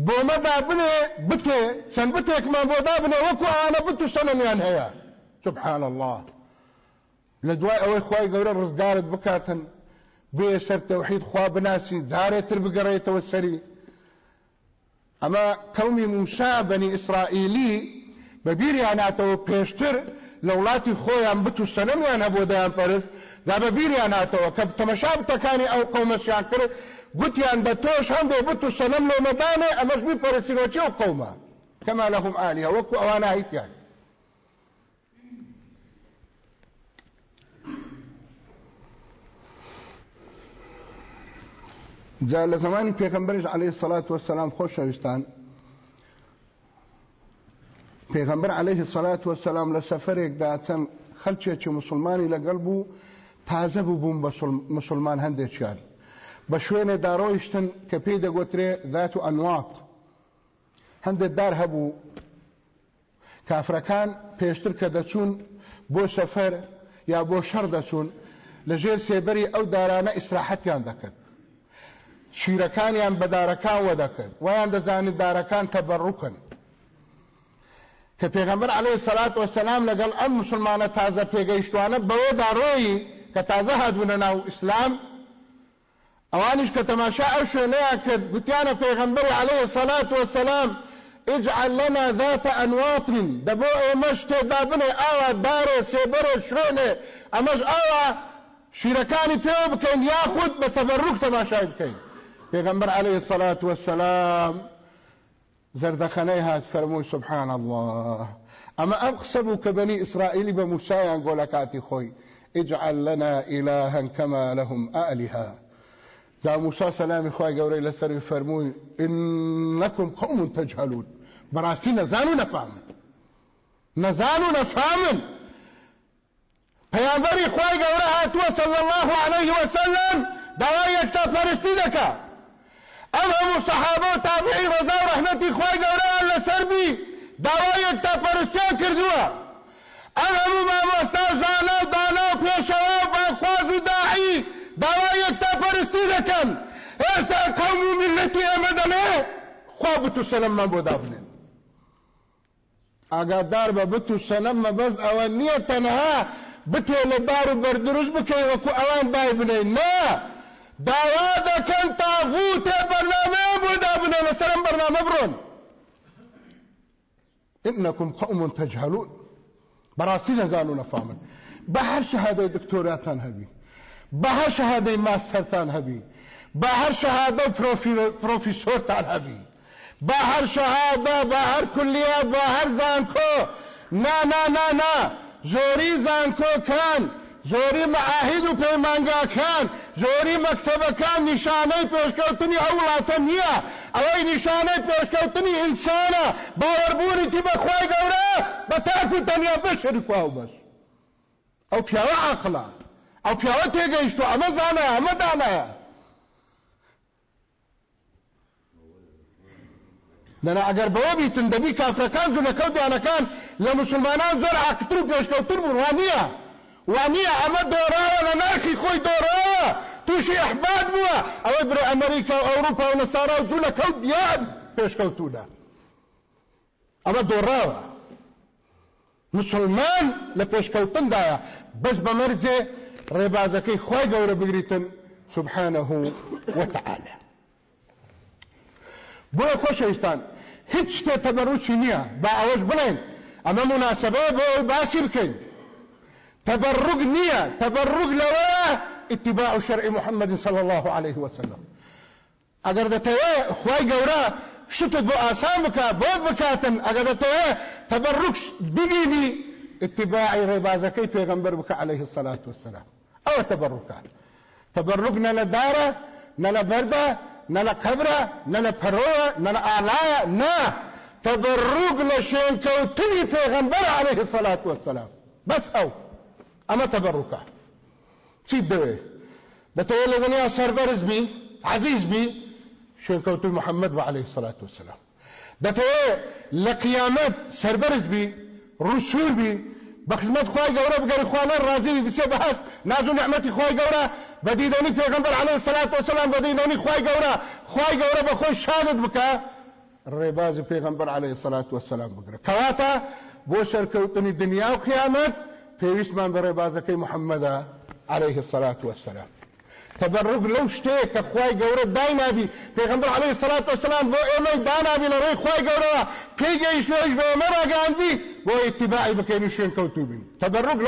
بۆمەدا بنێ بتێ چەند بتێکمان بۆدا بنێ وەکو ئانە بت و سەنەمیان هەیە سبحان الله. لە دوای ئەوەی خی بکاتن بێ سەر تەوحید خوا بناسی جارێتتر بگەڕێتەوە سەری ئەمە قومی موسا بەنی ئیسرائیلی بەبیریان هاتەوە پێشتر لە وڵاتی خۆیان بت و سەنەمیان هەبوو دەیان پەرست دا بەبیریان هاتەوە کە تەمەشا بتەکانی ئەو قومەشیان کرد گوتیان بە تۆش هەندێ بت و سەنەم لۆمەدانێ ئەمەش بیپەرستینەوە چێ و قومە؟ کەما لەهم ئالیە وەکو ئەوانە هیتیان. جا لە زمانی پێغمبەرش عليه سەلات وسلام خۆشەویستان پێغمبەر عليه سەلات وسلام لە سەفرێکدا چەند خەلچێکی مسلمانی لەگەڵ بوو تازە بوو بووم بە مسلمان هەندێکیان بە شوێنێ داڕۆیشتن کە پێی دەگوترێ ذات و ئەنوات هەندێک دار هەبوو. کافرەکان پێشتر کە دەچوون بۆ سەفەر یا بۆ شەڕ دەچوون لەژێر سێبەری ئەو دارانە ئیسراحەتیان دەکرد. شیرەکانیان بە دارەکان وەدەکرد ویان دەزانێت دارەکان تەبەڕووکن کە پێغەمبەر عليه سەلات وسلام لەگەڵ ئەم مسلمانە تازە پێگەیشتوانە بەوەدا ڕۆیی کە تازە هاتبوونە ناو ئیسلام ئەوانش کە تەماشا ئەو شوێنەیە کرد گوتیانە پێغەمبەری عليه سەلات وسلام اجعل لنا ذات أنواط دبو تێدا بنێ ئاوا دارێ سێبەرە شوێنێ ئەمەش ئاوا شیرەکانی پێوە بکەین یاخود بە تەبەڕوک تەماشای پێغەمبەر عليه الصلاة والسلام زەردەخەنەی هات فەرمووی سبحان الله ئەمە ئەم قسە بوو کە بەنی ئیسرائیلی بە موسایان کاتی لنا إلها كما لهم آلهة. زا موسى سلامي خواهي قوري لسر فرموي إنكم قوم تجهلون. براسي نزانو نفهمن. نزانو نفهمن. پیامبری خوای گەورە هاتووە صلی الله عليه وسلم داوای یەکتا پەرستی دەکا هەموو سەحابە و تابعی ڕەزا و ڕەحمەتی خوای گەورەیان لەسەر بی داوای یەکتا پەرستیان کردووە ئەم هەموو مامۆستا زانە و دانا و پێشەوە و باخواز و داعی داوای یەکتا پەرستی دەکەن. ئێستا قەوم و میلەتی ئەمە دەڵێ خوا بت و سەلەممان بۆ دابنێن. ئاگادار بە بت و سەلەممە بەس ئەوە نییە تەنها بتێ لە دار و بەردروست بکەی وەکو ئەوان بای بنەی. نا داوا دەکەن تاغوتێ بەرنامەیە بۆ دابنێ لەسەرم بەرنامە بڕۆن إنكم قوم تجهلون. براسي نزانو نفامن بهر شهادة دكتوراتان هبي. بهر شهادة ماسترتان هبي. بهر شهادة بروفيسورتان هبي. بهر شهادة بهر كلية بهر زانكو. نا نا نا نا. زۆری زانکۆکان زۆری مەعاهید و پەیمانگاکان زۆری مەکتەبەکان نیشانەی پێشکەوتنی ئەو وڵاتە نییە. ئەوەی نیشانەی پێشکەوتنی ئینسانە. باوەڕبوونیتی بەخوای گەورە بە تاکو تەنیا بەشری خوا و بەش. ئەو پیاوە عاقڵە ئەو پیاوە تێگەیشتو ئەمە زانایە ئەمە دانایە. لەنا ئەگەر بەوە بیتن دەبی کافرەکان جوولەکە و دوانەکان لە مسلمانان زۆر عاقتر و پێشکەوتر بوون وانییە ئەمە دۆڕاوە لە ناخی خۆی دۆڕاوە تووشی ئەحباد بووە ئەوەی برە ئەمریکا و ئەوروپا و نەسارا و جوولەکە و دیان پێشکەوتودا ئەمە دۆڕاوە مسلمان لە پێشکەوتندایە بەس بە مەرزێ ڕێبازەکەی خۆی گەورە بگریتن سبحانه وتعالى. بۆە خۆشەویستان هیچ شتێ تەبەڕوچی نییە با ئەوەش بڵێن ئەمە مناسبەیە بۆ باسی بکەین تبرق نية تبرق لوا اتباع شرع محمد صلى الله عليه وسلم. اگر دەتەوێ خی گەورە شتت بۆ ئاسان بکە بۆ بکاتن ئەگەر دەتەوێ تبرق ببینی اتباعی ڕێبازەکەی پێغمبەر بکە عليه الصلاة والسلام. ئەوە تبرکات دارە نە لە بەردە نلا قبره نلا پروه نلا اعلاه نه تبرق لشين كوتني پیغمبر عليه الصلاة والسلام. بس أو. تبركه. چی دوه دتوی لدنیا سربرز بی عزیز بی شين كوتي محمد عليه الصلاة والسلام. دتوی لقيامت سربرز بی رسول بی بخدمت خوای گەورە بگەری خوانە ڕازی بسێ بەهات ناز و نعمەتی خوای گەورە بەدیدەنی پێغمبەر عليه الصلاة والسلام بەدیدەنی خوای گەورە خوای گەورە بە خۆی شادت بکە ڕێبازی پێغمبەر عليه الصلاة والسلام بگرە کەواتە بۆ سەرکەوتنی دنیا و قیامەت پێویستمان بە ڕێبازەکەی محەممەدا عليه الصلاة والسلام تبرق لو شتێک کە خی گەورە داینابی پێغمبەر عليه الصلاة والسلام بۆ ئێمە دانابی لە ڕێی خی گەورەوە پێگەیش لۆش بە ئێمە ڕاگەاندی بۆ اتباعی بکەین شوێن کەوتوو بین تبرق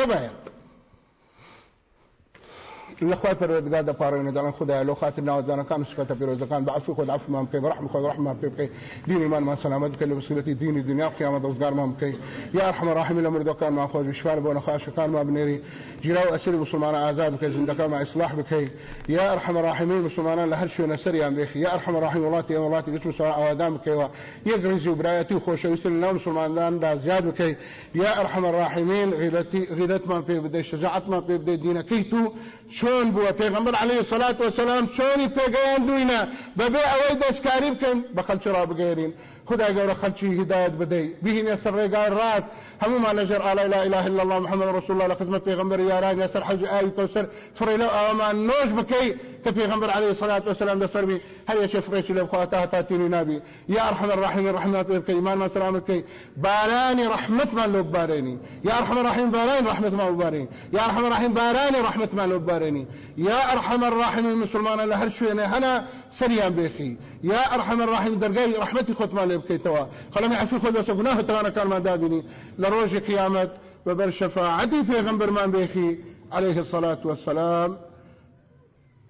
لەبایە لخوای پروردگار د پاره نه دلن خدای له خاطر ناو ځان کام صفته پیروزکان بعفو خود عفو مام کوي برحم خود رحمه کوي دین ایمان ما سلامت کله مسئولیت دین دنیا قیامت روزگار مام کوي یا ارحم الراحمین أمر دوکان ما خو شفار بونه خاص کان ما بنيري جراو اسیر مسلمان آزاد بکې زندگی ما اصلاح بکې یا ارحم الراحمین مسلمانان له هر شو نسر یم بخ یا ارحم الراحمین ولاتي ولاتي جسم سره أو آدم کوي یا ګرځي برایتي خوشويست له مسلمانان دا زیاد بکې یا ارحم الراحمین غیرتی غیرت ما په شجاعت ما په بده دین کیتو چۆن بووە پێغمبەر عليه سلات وسلام چۆنی پێگەیان دوینە بەبێ ئەوەی دەستکاری بکەن بە خەلکی ڕابگەێرین خدای گەورە خەلکی هدایت بدەی. بهینێ سەر ڕێگای ڕات. هەمومان لەژێر ئالای لا اله الا الله محمد رسول الله لە خزمەت پێغمبەر یاران سەر حەوج ئاوی کەوسەر فڕێ لەو ئاوامان نۆش بکەی کە پێغمبەر عليه الصلاة والسلام دەسەربی هەر یەکێ فڕێکی لێ بخوا تا تاتینی نابی. یا ارحم الراحمین رحمت بکەی ایمانمان سلام بکەی. بارانی رحمتمان لۆ ببارێنی. یا ارحم الراحمین بارانی رحمتمان ببارێنی. یا ارحم الراحمین بارانی رحمتمان لۆ ببارێنی. یا ارحم الراحمین مسلمانە لە هەر شوێنێ هەنا سەریان بێخی. یا ارحم الراحمین دەرگای رحمتی خۆتمان لێ بکەیتەوە خەڵەمی عفو خۆ دەسە گوناه تەوانەکانمان دابینی لە ڕۆژی قیامەت بەبەر شەفاعەتی پێغەمبەرمان بێخی عليه الصلاة والسلام.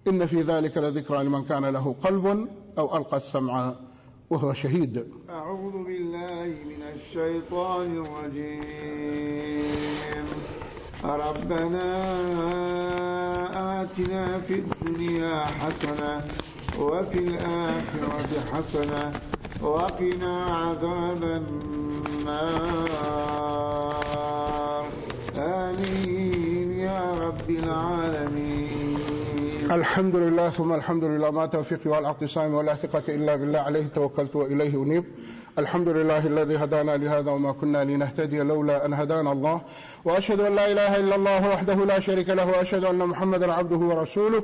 إن في ذلك لذكرى لمن كان له قلب أو ألقى السمع وهو شهيد. أعوذ بالله من الشيطان الرجيم. ربنا آتنا في الدنيا حسنة وفي الآخرة حسنة وقنا عذاب النار. آمين يا رب العالمين. الحمد لله ثم الحمد لله. ما توفيقي والاعتصام ولا ثقة إلا بالله. عليه توكلت وإليه أنيب. الحمد لله الذي هدانا لهذا وما كنا لنهتدي لولا أن هدانا الله. وأشهد أن لا إله إلا الله وحده لا شريك له. وأشهد أن محمدا عبده ورسوله.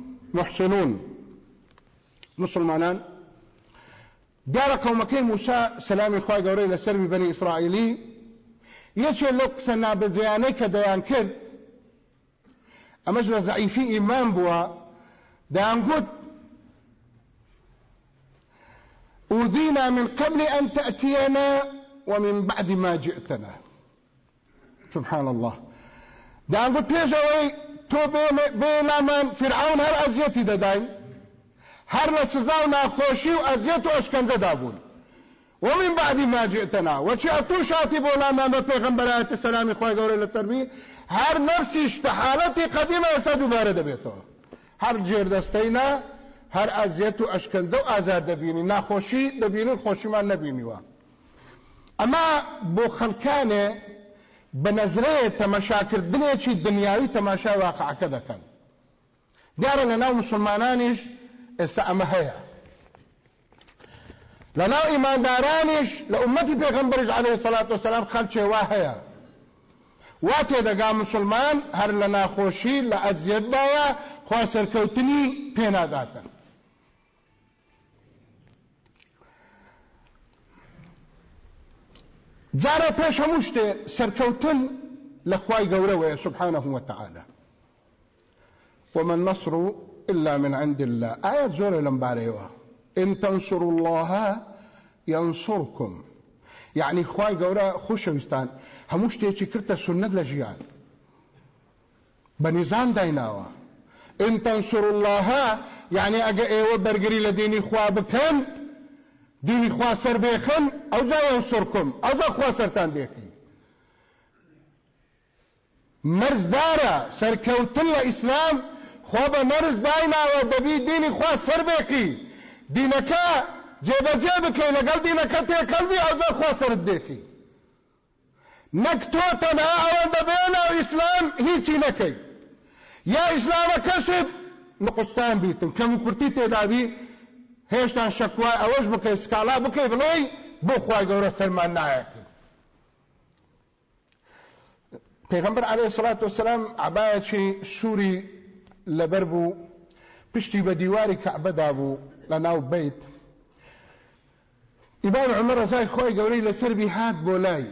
محسنون. مسلمانان. دیارە قەومەکەی موسا سەلامی خی گەورەی لەسەر بنی ئیسرائیلی یەکێ لەو قسە نابەجیانەی کە ئەمەش لە زعیفی ئیمان بووە دەیانگوت أوذينا من قبل أن تأتينا ومن بعد ما جئتنا. سبحان الله. دەیانگوت پێشەوەی تۆ بێنامان فرعون هەر ئەزیەتی دەداین هەر لە سزا و ناخۆشی و ئەزیەت و ئەشکەندەدا بوون ومن بعد ما جئتنا وچی ئەتو شاتی بۆ لامان بە پێغمبەرایەتە سەلامی خۆی گەورە لە سەرمی هەر نەفسیش تەحالەتی قەدیمە ئێستا دووبارە دەبێتەوە. هەر جێردەستەینا هەر ئەزیەت و ئەشکەندە و ئازار دەبینی ناخۆشی دەبینن خۆشیمان نەبینیوە. ئەما بۆ خەلکانێ بە نەزرەیە تەمەشاکردنێکی دنیاوی تەماشا واقعەکە دەکەن. دیارە لە ناو مسلمانانیش ئێستا ئەمە هەیە. لە ناو ئیماندارانیش لە عومەتی پێغمبەرش عليه سلاات وسلام خەلچێ وا هەیە. وا تێدەگا مسلمان هەر لە ناخۆشی لە ئەزیەتدایە خوا سەرکەوتنی پێناداتن. جارە پێش هەموو شتێ سەرکەوتن لە خوای گەورەوەیە سبحانه وتعالى. وما النصر إلا من عند الله. آيات زۆرە لەم إن تنصروا الله ينصركم. يعني خواي قورا خوشوستان هموش تيجي كرتا سنة لجيان. بنظام دايناوا. إن تنصروا الله يعني أجا إيوه برقري لديني خوا بكن ديني خوا سر بيخن أو جا ينصركم أو جا خوا سرتان ديخي مرز دارا سركوتن لإسلام خوا مرز داينا ودبي ديني خوا سر بيخي دینەکە جێبەجێ بکەی لەگەڵ دینەکە تێکەڵبی ئەو دەخوا سرت دێخی نەک تۆ تەنها ئەوەندە بێنە و ئیسلام هیچی نەکەی. یا ئیسلامەکەشت نقستان بیتن کەم کورتی تێدابی هێشتان شەکوای ئەوەش بکەی سکالا بکەی بڵێی بۆ خوای گەورە سەرمان نایەتی. عليه الصلاة والسلام عبایەکی سووری لەبەر بوو پشتی بە دیواری کەعبەدا بوو لناو بيت إمام عمر رزاي خوي قولي لسربي هاد بولاي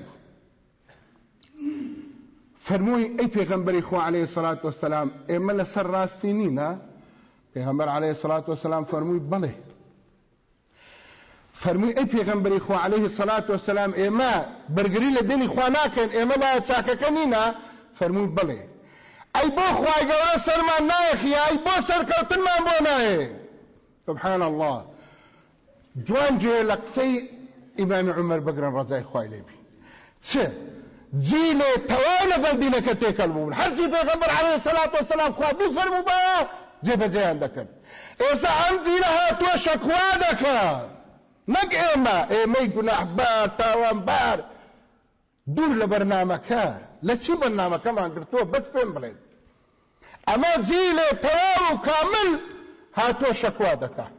فرموي أي پیغمبر إخوة عليه الصلاة والسلام إما لسر راستينينا پیغمبر عليه الصلاة والسلام فرموي بله فرموي أي پیغمبر إخوة عليه الصلاة والسلام إما برگري لدين إخوة ناكن إما لا تساككنينا فرموي بله. أي بو خواهي قولي سرمان نايخي أي بو سركوتن ما بو نايخ سبحان الله جوان جێ لە قسەی ئیمامی عمر بگرن ڕزای خوای لێبی چ جیلێ تەواو لەگەڵ دینەکە تێکەڵ بوون هەرچی پێغەمبەر عەلەیهی سەلات وەسەلام خوا بفەرموو بە جێبەجێیان دەکەن ئێستا ئەم جیلە هاتووە شەکوا دەکەن نەک ئێمە ئێمەی گوناحبار تاوانبار دوور لە بەرنامەکە لە چی بەرنامەکەمان گرتووە بەس پێم بڵێن ئەمە جیلێ تەواو و کامل هاتووە شەکوا دەکات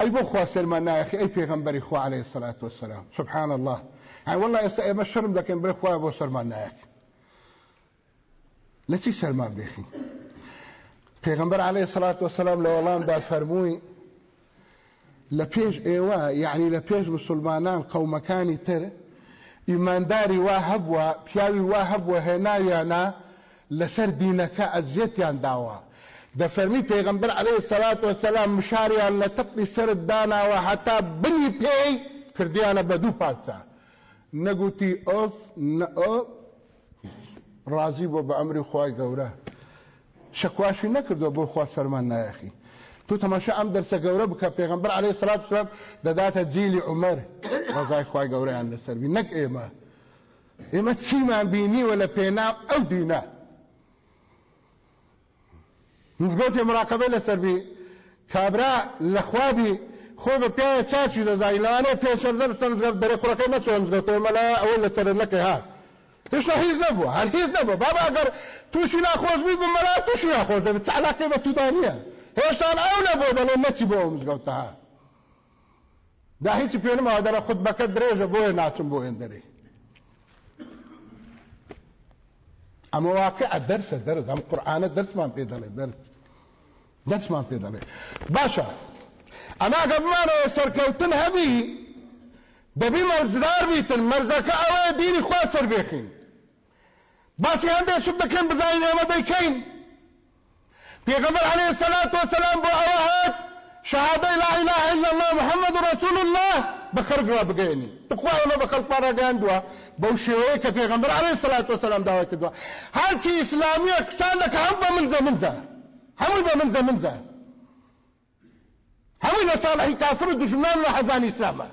أي بو خوا سلمان نايخي أي پیغمبري خوا عليه الصلاة والسلام. سبحان الله. يعني والله يسا اي مشرم لكن بلي خوا بو سلمان نايخ. لتي سلمان بيخي. پیغمبر عليه الصلاة والسلام لو الله دار فرموي لپیش ايوا يعني لپیش مسلمانان قومكاني تر ایمانداری وا هبوه پیاوی وا هبوه هێناویانە لەسەر دینەکە ئەزیەتیان داوە. دەفەرمی پێغمبەر عليه الصلاة والسلام مشاریان لە تەقی سرت داناوە حتا بنی پێی کردیانە بە دوو پارچە. نەگوتی ئۆف ڕازی بۆ بە ئەمری خی گەورە. شەکواشی نەکردو بۆ خوا سەرمان نایەخی. تو تەماشا ئەم دەرسە گەورە بکە پێغمبەر عليه الصلاة والسلام دەداتە جیلی عمەر ڕزای خی گەورەیان لەسەروی نەک ئێمە ئێمە چیمان بینیوە لە پێنا ئەو دینە مزگەوتی مراقبە لەسەربی کابرا لە خوابی خۆ بە پیاە چاچی دەدای لەوانەیە پێشەردە بستە مزگەوت دەرێ کوڕەکەی نەچۆن مزگەوتەوە مەلا ئەوە لەسەر نەکەی ها. هیچ هیچ نەبوو هەر هیچ نەبوو بابا ئەگەر تووشی ناخۆش بووی بمەلا تووشی ناخۆش دەبێت علاقەی بە توودانیە هێشتان ئەو نەبوو دەڵێ نەچی بۆ ئەو مزگەوتە. ها دا هیچی پێنمەوە دەرە خودبەکە درێژە بۆیە ناچم بۆ هێندەرێ. ئەمە واقع دەرسە دەرس ئەم قورآانە دەرسمان پێ دەڵێ دەرس دەرسمان پێ دەڵێ. باشە. ئەما گەبمانەوە سەرکەوتن هەبی دەبی مەرزدار بیتن مەرزەکە ئەوەیە دینی خوا سەر بێخین باسی هەندێک سوب دەکەن بزانین ئێمە دەیکەین. پێغەمبەر عليه الصلاة والسلام هات شهادة لا إله إلا الله محمد رسول الله بخرج بقيني تخوا ما بخلق مرة جاندوا بوشيوه كبيغمبر عليه الصلاة والسلام دعوة كدوا هل شي إسلامية كسان لك هم بمنزة منزة هم بمنزة منزة هم لصالح كافر دشمنان وحزان إسلامه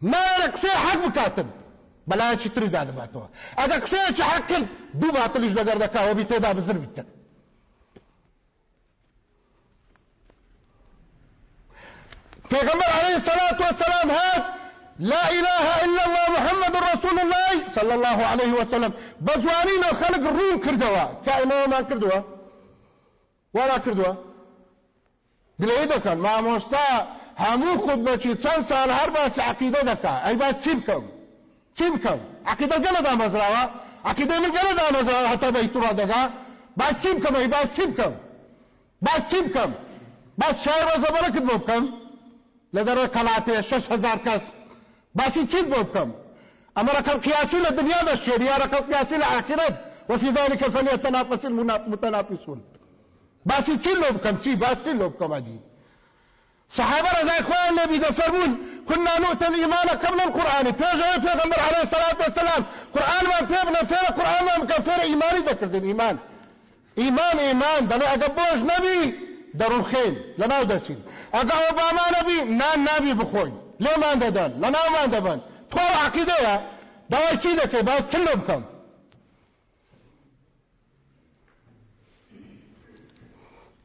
ما لك سي حق بكاتب بلا تريد هذا باتوا۔ هذا كسي حق دو باطل إيش دقر دكا وبيتدا بزر بيتك پیغمبر علیه الصلاة والسلام هات لا اله الا الله محمد رسول الله صلى الله عليه وسلم. بجوانين خلق الروم كردوا كائنه ما كردوا ولا كردوا دلەی دەکەن مامۆستا هەموو خود بەچی چەند سال هەر باسی عقیدە دەکا ئەی باس چی بکەم چی بکەم عقیدە گەلە دامەزراوە عقیدە من گەلە دامەزراوە هەتا بەیتوڕا دەگا باس چی ئەی باس چی باس چی باس شار وەزەبەرەکت بۆ بکەم لە دەڕۆی قەڵاتێ شش هزار کەس باسی چیت بۆ بکەم ئەمە ڕقم قیاسی لە دنیا دەشێت یا ڕقم قیاسی لە ئاخرەت وفي ذلك فليتنافس المتنافسون. باسی چی لۆ بکەم چی؟ باسی لۆ بکەم ئەدی صحابة رضي إخوان النبي دفرمون كنا نؤتى الإيمان قبل القرآن. بيجوا پیغمبر عليه الصلاة والسلام قرآن ما بيبنا فير قرآن ما مكفر إيماني ذكر إيمان إيمان إيمان بل أقبوش نبي دەڕوو خێن لە ناو دەچین ئەگە ئۆباما نەبی نان نابی بخۆین لێمان دەدەن لە ناومان دەبن تۆ عقیدەیە داوای چی دەکەی باز چ لێ بکەم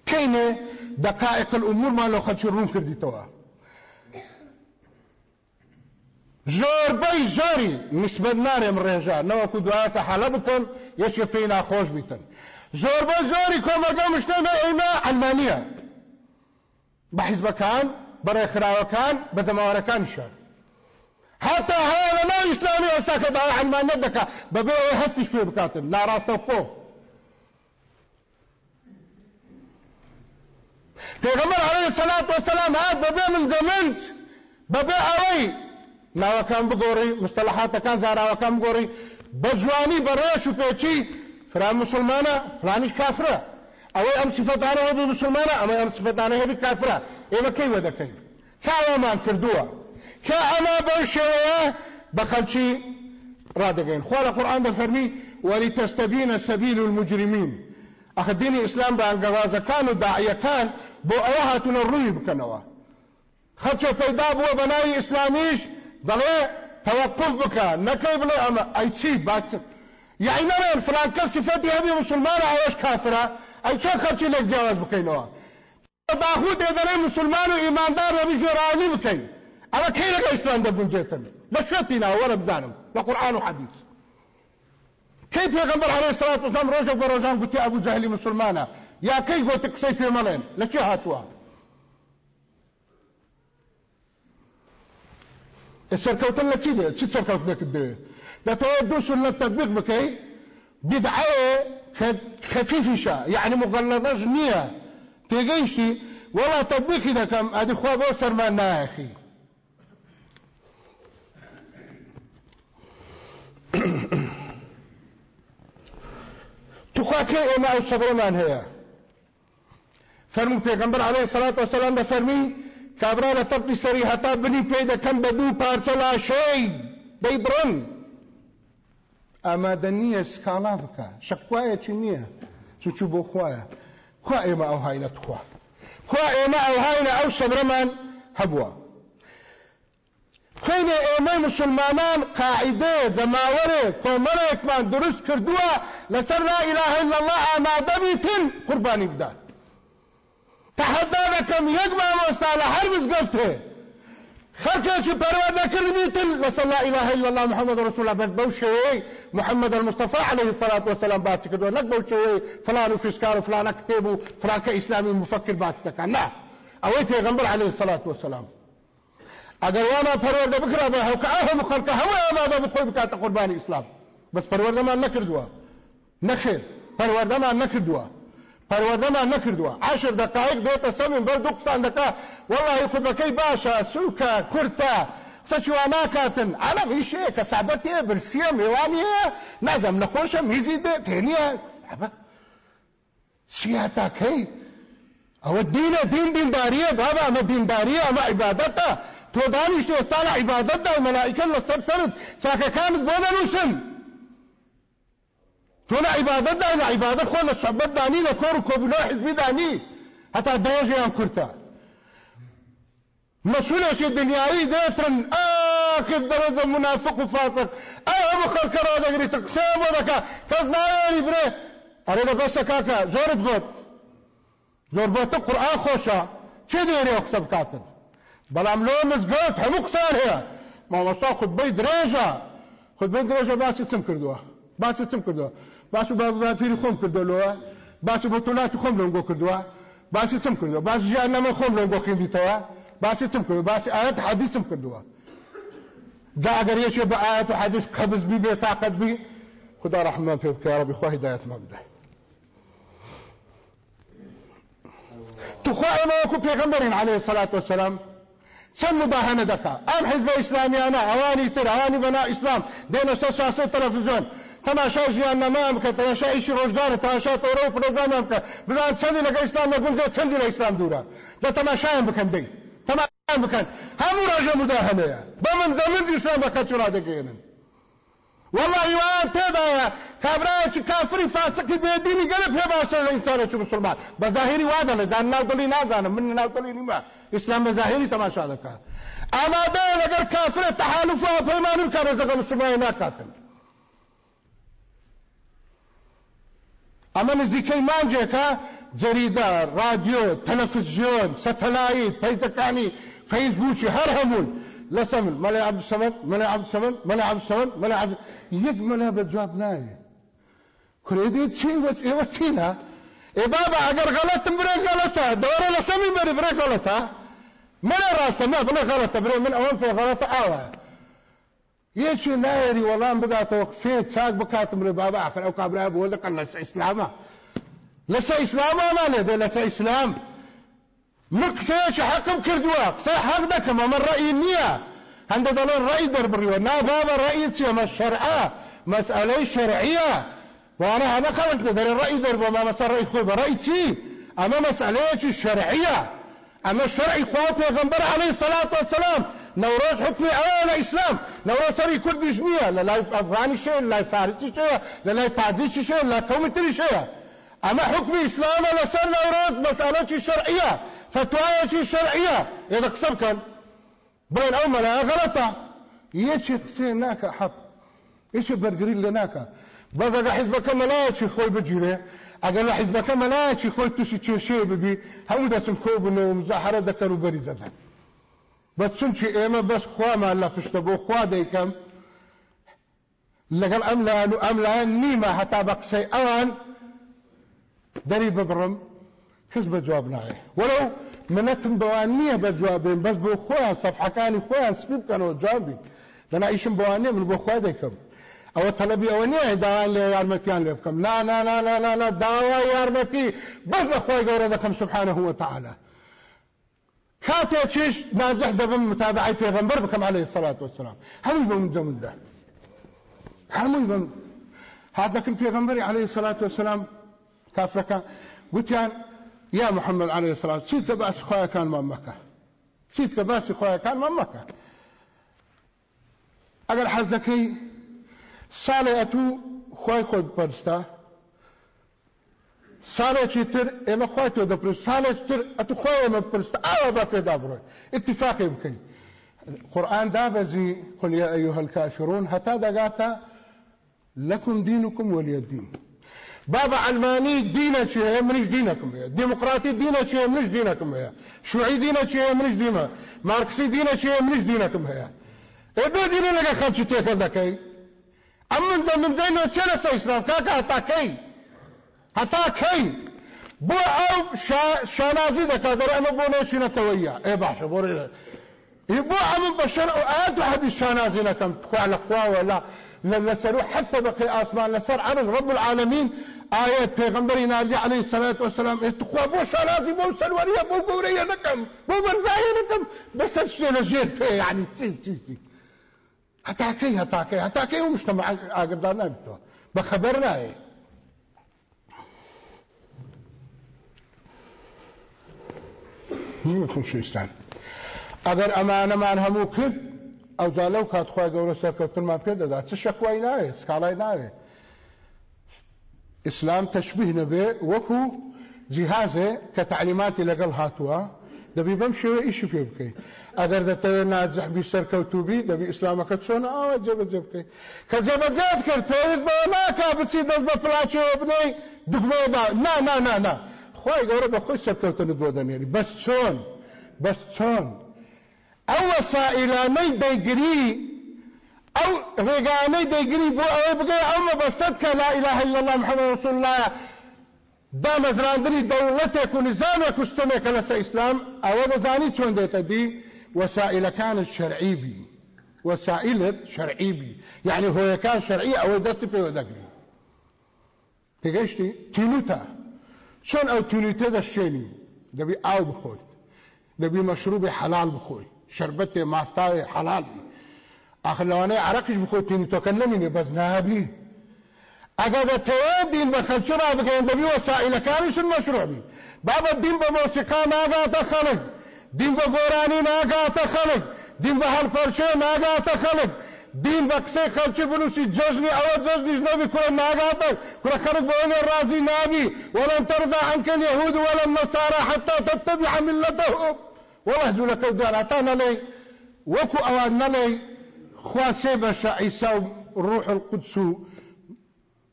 کەینێ دقائق الأمورمان لەو خەلکی ڕوون کردیتەوە زۆربەی زۆری نسبەت نارێم ڕێژە نەوەکو دوایەکە حەلە بکەن یەکێ پێی ناخۆش بیتن. زۆربە زۆری کۆمەگە مشتێمە ئێمە ئەلمانیە. بە حیزبەکان بەڕێکخراوەکان بە زەماوەەکانیشە حتا هەیە لە ناو ئیسلامی ئێستاکە با ئەلمانیت دەکا بەبێ ئەوەی هەستیش پێ بکاتن ناڕاستە خۆ. پێغەمبەر عەلەیهی سەلات وەسەلام هات بەبێ من زەمنت بەبێ ئەوەی ناوەکان بگۆڕی مستەلەحاتەکان زاراوەکان بگۆڕی بە جوانی بە ڕێش و پێچی فران مسلمانە فلانیش کافرە ئەوەی ئەم سفتانە هەبی مسلمانە ئەمە ئەم سفتانە هەبی کافرە ئێمە کەی وە دەکەین کاوەمان کردووە کە ئەمە بەو شێوەیە بە خەلکی ڕادەگەین خوا لە قورئان دەفەرمی ولتستبين سبيل المجرمين ئەخ دینی ئیسلام بە ئەنگەوازەکان و داعیەکان بۆ ئەوە هاتوونە ڕووی بکەنەوە خەچە پەیدا بووە بە ناوی ئیسلامیش دەڵێ تەوەقف بکە نەکەی بڵێ ئەمە ئەی چی؟ باچ نەڵێن فلان کەس صفەتی هەبی مسلمانە ئەوەش کافرە ئەی چۆن خەڵکی لێک جیاواز بکەینەوە باخود دەڵێ مسلمان و ئیماندار دەبی ژێراوی بکەین ئەوە کەی لەگە ئیسلام دەبونجێتن لە شوێتی ناوە وەرە بزانم لە قورآن و حەدیث کەی پێغەمبەر عەلەیهی سەڵات وسەلام ڕۆژێک بە ڕۆژان گوتی ئەبوو جەهلی مسلمانە یا کەی گوتی قسەی پێ مەڵێن لە چێ هاتووە سەرکەوتن لە چی دێ چی سەرکەوتنێکت دێ دەتەوە دوو سنت تطبیق بکەی بدعەیە خەفیفیشە یعنی مغەڵەدەش نییە پێگەیشتی وەڵا تطبیقی دەکەم ئەدی خوا بۆ سەرمان نایەخی تخواکێ ئێمە ئەو سەبڕمان هەیە فەرمو پێغەمبەر عەلەیهی سەڵات وەسەلام دەفەرمی کابرا لە تەبقی سەری هەتا بنی پێی دەکەم بە دوو پارچە لاشەی دەیبڕن ئامادە نییە سکاڵا بکە. شەکوایەکی نییە. چوچوو بۆ خوایە خوا ئێمە ئەو هاینە تخوا. خوا ئێمە ئەو هاینە ئەو سەبرەمان هەبووە. خوێنێ ئێمەی مسلمانان قاعدێ جەماوەرێ کۆمەڵێکمان دروست کردووە لەسەر لا إله إلا الله ئامادە بیتن قوربانی بدات. تحدا دەکەم یەک مامۆستا لە هەر مزگەفتێ خەڵکێکی پەروە دەکردبیتن لەسەر لا الله محمد رسول الله. بەس بەو شێوەی محمد المصطفى عليه الصلاة والسلام باسی کردووە نەک بەو شێوەی فلان و فشکار و فلانە کتێب و فلانکە ئیسلامی مفکر باسی دەکەن نا ئەوەی پێغەمبەر عليه الصلاة والسلام ئەگەر وانە پەروەردە بکرا بە هەوکە هەموو خەڵکە هەموو ئامادە بخۆی بکاتە قوربانی ئیسلام بەس پەروەردەمان نەکردووە نەخێر پەروەردەمان نەکردووە پەروەردەمان نەکردووە عشر دقائق دێتە سەمین بەر دوو قسان دەکا وەڵی خودبەکەی باشە سووکە کورتە قسەی وا ناکاتن عەلەم ئیشەیە کە سابەتێ برسیە میوانیە نازەم نەخۆشە میزی دێت هێنیە سیاتاکەی ئەوە دینە دین دینداریە بابا ئەمە دینداریە ئەمە عیبادەتە تۆ دانیشتۆ لە عیبادەتدا و مەلائیکە لەسەر سەرت چاکەکانت بۆ دەنووسن تۆ لە عیبادەت دای لە عیبادەت خۆ لە سەبەت دانی لە کۆڕ و کۆبلۆ حزبی دانی هەتا درێژیان کورتە مەسئولێکی دنیایی دێتن ئاکرد دەڕێزە منافق و فاسق ئەو هەموو خەڵکە ڕادەگریتە قسە بۆ دەکا کەس ناوێری برێ ئەرێ دە بەسە کاکە زۆرت گوت زۆر بۆتە قورئان خۆشە چێ دێرێ قسە بکاتن بەڵام لۆ مزگەوت هەموو قسان هەیە مامۆستا خودبەی درێژە خودبەی درێژە باسی چم کردووە باسی چم کردووە باش بە باپیری خۆم کردەوە باسی بۆ تۆلاتی خۆم لەنگۆ کردووە باسی چم کردووە باش ژیان نەمە خۆم لەنگۆ خوێندیتەوە باسی چم کردو باسی ئاەت حەدیثم کردووە. جا ئەگەر یەکێ بە ئاەت و حەدیث قەبز بی بێ تاقەت بی خدا ڕحمان پێ بکە ربی خوا هدایەتمان بدە. تخوا ئێمە وەکو پێغەمبەرین عليه الصلاة والسلام چەند مداهنە دەکا؟ ئەم حزب ئیسلامیانە ئەوانی تر ئەوانی بەنا ئیسلام دێنە سەر شاسەی تەلەڤیزۆن تەماشا ژیان نەما بکە تەماشا ئیشی ڕۆژگارە تەماشا تۆرە و پرۆگرامان بکە بزان چەندی لەگە ئیسلام لە گوندێ چەندی لە ئیسلام دوورە لە تەماشایان بکەن دەی تەماشایان بکەن هەموو ڕۆژە مداهنەیە بە من زەمن ئیسلام بە کەچ ڕادەگەێنن والله وان تێدایە کابراایکی کافری فاسقی بێدینی گەلە پێ باشتر لە ئینسانێکی مسلمان. بە ظاهری وادە لە زان ناودڵی نازانم من ناودڵی نیمە ئیسلام بە ظاهری تەماشا دەکات ئامادەیە لەگەر کافرە تەحالوفە پەیمان بکە ڕێزەکە مسلمانی ناکاتن ئەمە نزیکەی مانجێکە جەریدە رادیۆ تەلەفزیۆن سەتەلایت پەیزەکانی فەیسبووکی هەر هەمون لسمن ملا عبد الصمد ملا عبد الصمد ملا عبد الصمد ملا عبد يق ملا بجواب ناي كريدي تشي وش إيه وشينا إيه بابا اگر غلط بري غلطه دوره لسمي بري بري غلطه ملا راس ما بلا غلطه بري من اول في غلطه اوا يشي نايري والله بقى توقفيت ساق بكاتم ري بابا اخر أو كابرا بقول لك لسه اسلامه لسه اسلامه ما له لسه اسلام مقسەیەکی حەقم کردووە. قسەی حەق دەکەم ئەمە ڕئی نییە. هەندە دەڵێن ڕئی دەربڕیوە. نابابە ڕئی چێمە شەرعە. مەسئلەی شەرعیە. وانە هەمە خەڵک دەرێ ڕئی دەربە مامەسە ڕئی خۆی بە ڕئی چی؟ ئەمە مەسئلەیەکی شەرعیە. ئەمە شەرعی خوا پێغەمبەر عەلەیهی سەڵات وەسەلام نەورۆز حکمی ئەوە لە ئیسلام نەورۆز سەری کوردیش نییە لە لای شەیە لە لای فارسی شەیە لە لای تاجیکی شەیە لە قەومی تری شەیە حكم إسلام لسر نورود مسألة شرعية فتواية شرعية. إذا قسم كان بين اوملا غلطة. يشي خسيناك حق. إيش برقرين لناك. بەزەگە حیزبەکە مەلایەکی خۆی بگیرێ ئەگەر لە حیزبەکە مەلایەکی خۆی تووشی کێشێ ببی هەموو دەچن کۆ بنەوە مزاحرە دەکەن و بەری دەدەن بە چونچی ئێمە بەس خوامان لە پشتە بۆ خوا دەیکەم لەگەڵ ئەم لایەن و ئەم لایەن نیمە هەتا بە قسەی ئەوان دەری ببڕم کەس بە جواب نایە وەرە منەتم بەوان نییە بە جوابێن بەس بۆ خۆیان سەفحەکانی خۆیان سپی بکەنەوە جوابی دەنا ئیشم بەوان نیە من بۆ خوا دەیکەم ئەوە تەلەبی ئەوە نییە داوان لێ یارمەتیان لێ بکەم نا نا نا نا نا نا داوای یارمەتی بەس لە خۆی گەورە سبحانه وتعالى کاتێکیش ناجح دەبم متابعی پێغەمبەر بکەم عليه الصلاة والسلام. هەمووی بەم جەمدا هەمووی بەم هات دەکەم پێغەمبەری عليه الصلاة والسلام کافرەکە گوتیان یا محمد عليه الصلاة چیت کە باسی خۆیەکانمان مەکە چیت کە باسی خۆیەکانمان مەکە ئەگەر حەز دەکەی ساڵێ ئەتوو خی خۆی بپەرستە ساڵێکی تر ئێمە خی تۆ دەپرست ساڵێک تر ئەتو ئێمە بپرستە ئاوا با پێدا بڕۆی. اتفاقی بکەین. قورآن دابەزی قل يا أيها الكافرون هەتا دەگاتە لەکم دینکم وەلیە دین. بابا علماني دينا شيء منش دينكم هي ديمقراطي دينا شيء منش دينكم هي شيوعي دينا شيء منش دينا ماركسي دينا شيء منش دينكم هي دو دينا لك خمسة تيكا ذكي ئەم من من دەینەوە چێ کەی هەتا کەی بۆ ئەو شانازی دەکات دەڕ ئەمە بۆ نەچینەتەوەیە ئێ باشە بۆ بۆ ئەمن بەشەر ئەو ئاەت و حەدیث شانازی نەکەم خوا لە خواوە لا لسر حتى بقي آسمان لسر عرض رب العالمين آيات پیغمبر نارجع عليه الصلاة والسلام اتخوا بو شانازي بو سلورية بو قورية نكم بو برزاية نكم بس الشيء لجيت يعني تي تي تي هەتاکەی هەتاکەی هەتاکەی و مشتەمە ئاگدار نابێتەوە بە خەبەر نایە خۆشویستان ئەگەر ئەمانەمان هەموو کرد ئەو جا لەو کاتخوای گەورە سەرکەوتنمان پێ دەدا چ شەکوای ناوێت سکاڵای ناوێت ئیسلام تەشبیه نەبێ وەکو جیهازێ کە تعلیماتی لەگەڵ هاتووە دەبی بەم شێوە ئیشی پێ بکەیت ئەگەر دەتەوێت ناجەحبی سەرکەوتوبی دەبی ئیسلامەکە چۆن ئاوە جێبەجێ بکەیت کە جێبەجێت کرد پێویست بەوە ناکا بچی دەست بە پلاچەوە بنەی دوگمەوە با نا نا نا نا. خی گەورە بە خۆی سەرکەوتنت بۆ دەمێری بەس چۆن بەس چۆن ئەو وەسائلانەی دەیگری ئەو ڕێگانەی دەیگری بۆ ئەوەی بگەی ئەو مەبەستەت کە لا الله محمد رسول الله. دامەزراندنی دەوڵەتێک و نظامێک کوستمێکە لەسەر ئیسلام ئەوە دەزانی چۆن دێتە دی؟ وسائلەکانت شەرعی بی. وسائلت شەرعی بی. یعنی هۆیەکان شەرعی ئەوەی دەستی پێوە دەگری تێگەشتی تینوتە چۆن ئەو تینوتە دەشێنی دەبی ئاو بخۆیت دەبی مەشروبی حەلال بخۆی شربەتێ ماستاوێ حەلال بی. آخر لەوانەیە عرەقش بخۆی تینوتەکە نەمینێ بەس نابی ئەگەر دەتەوێت دین بە خەلکی ڕابگەین دەبی وەسائلەکانیشن مەشروع بی. بابە دین بە مۆسیقا ناگاتە خەڵک دین بە گۆرانی ناگاتە خەڵک دین بە هەڵپەرچێ ناگاتە خەڵک دین خەلکی بنووسی جەژنی ئەوە جەژنیش نەبی کوڕە ناگاتە کوڕە خەڵک بۆ ئەوێ ڕازی نابی وەلەن تەردا عنکە اليهود ولا النصارى حتى تتبع ملتهم. والله جوولەکە دواناتا نەڵێ وەکو ئەوان نەڵێ خوا عیسا و ڕوح القدس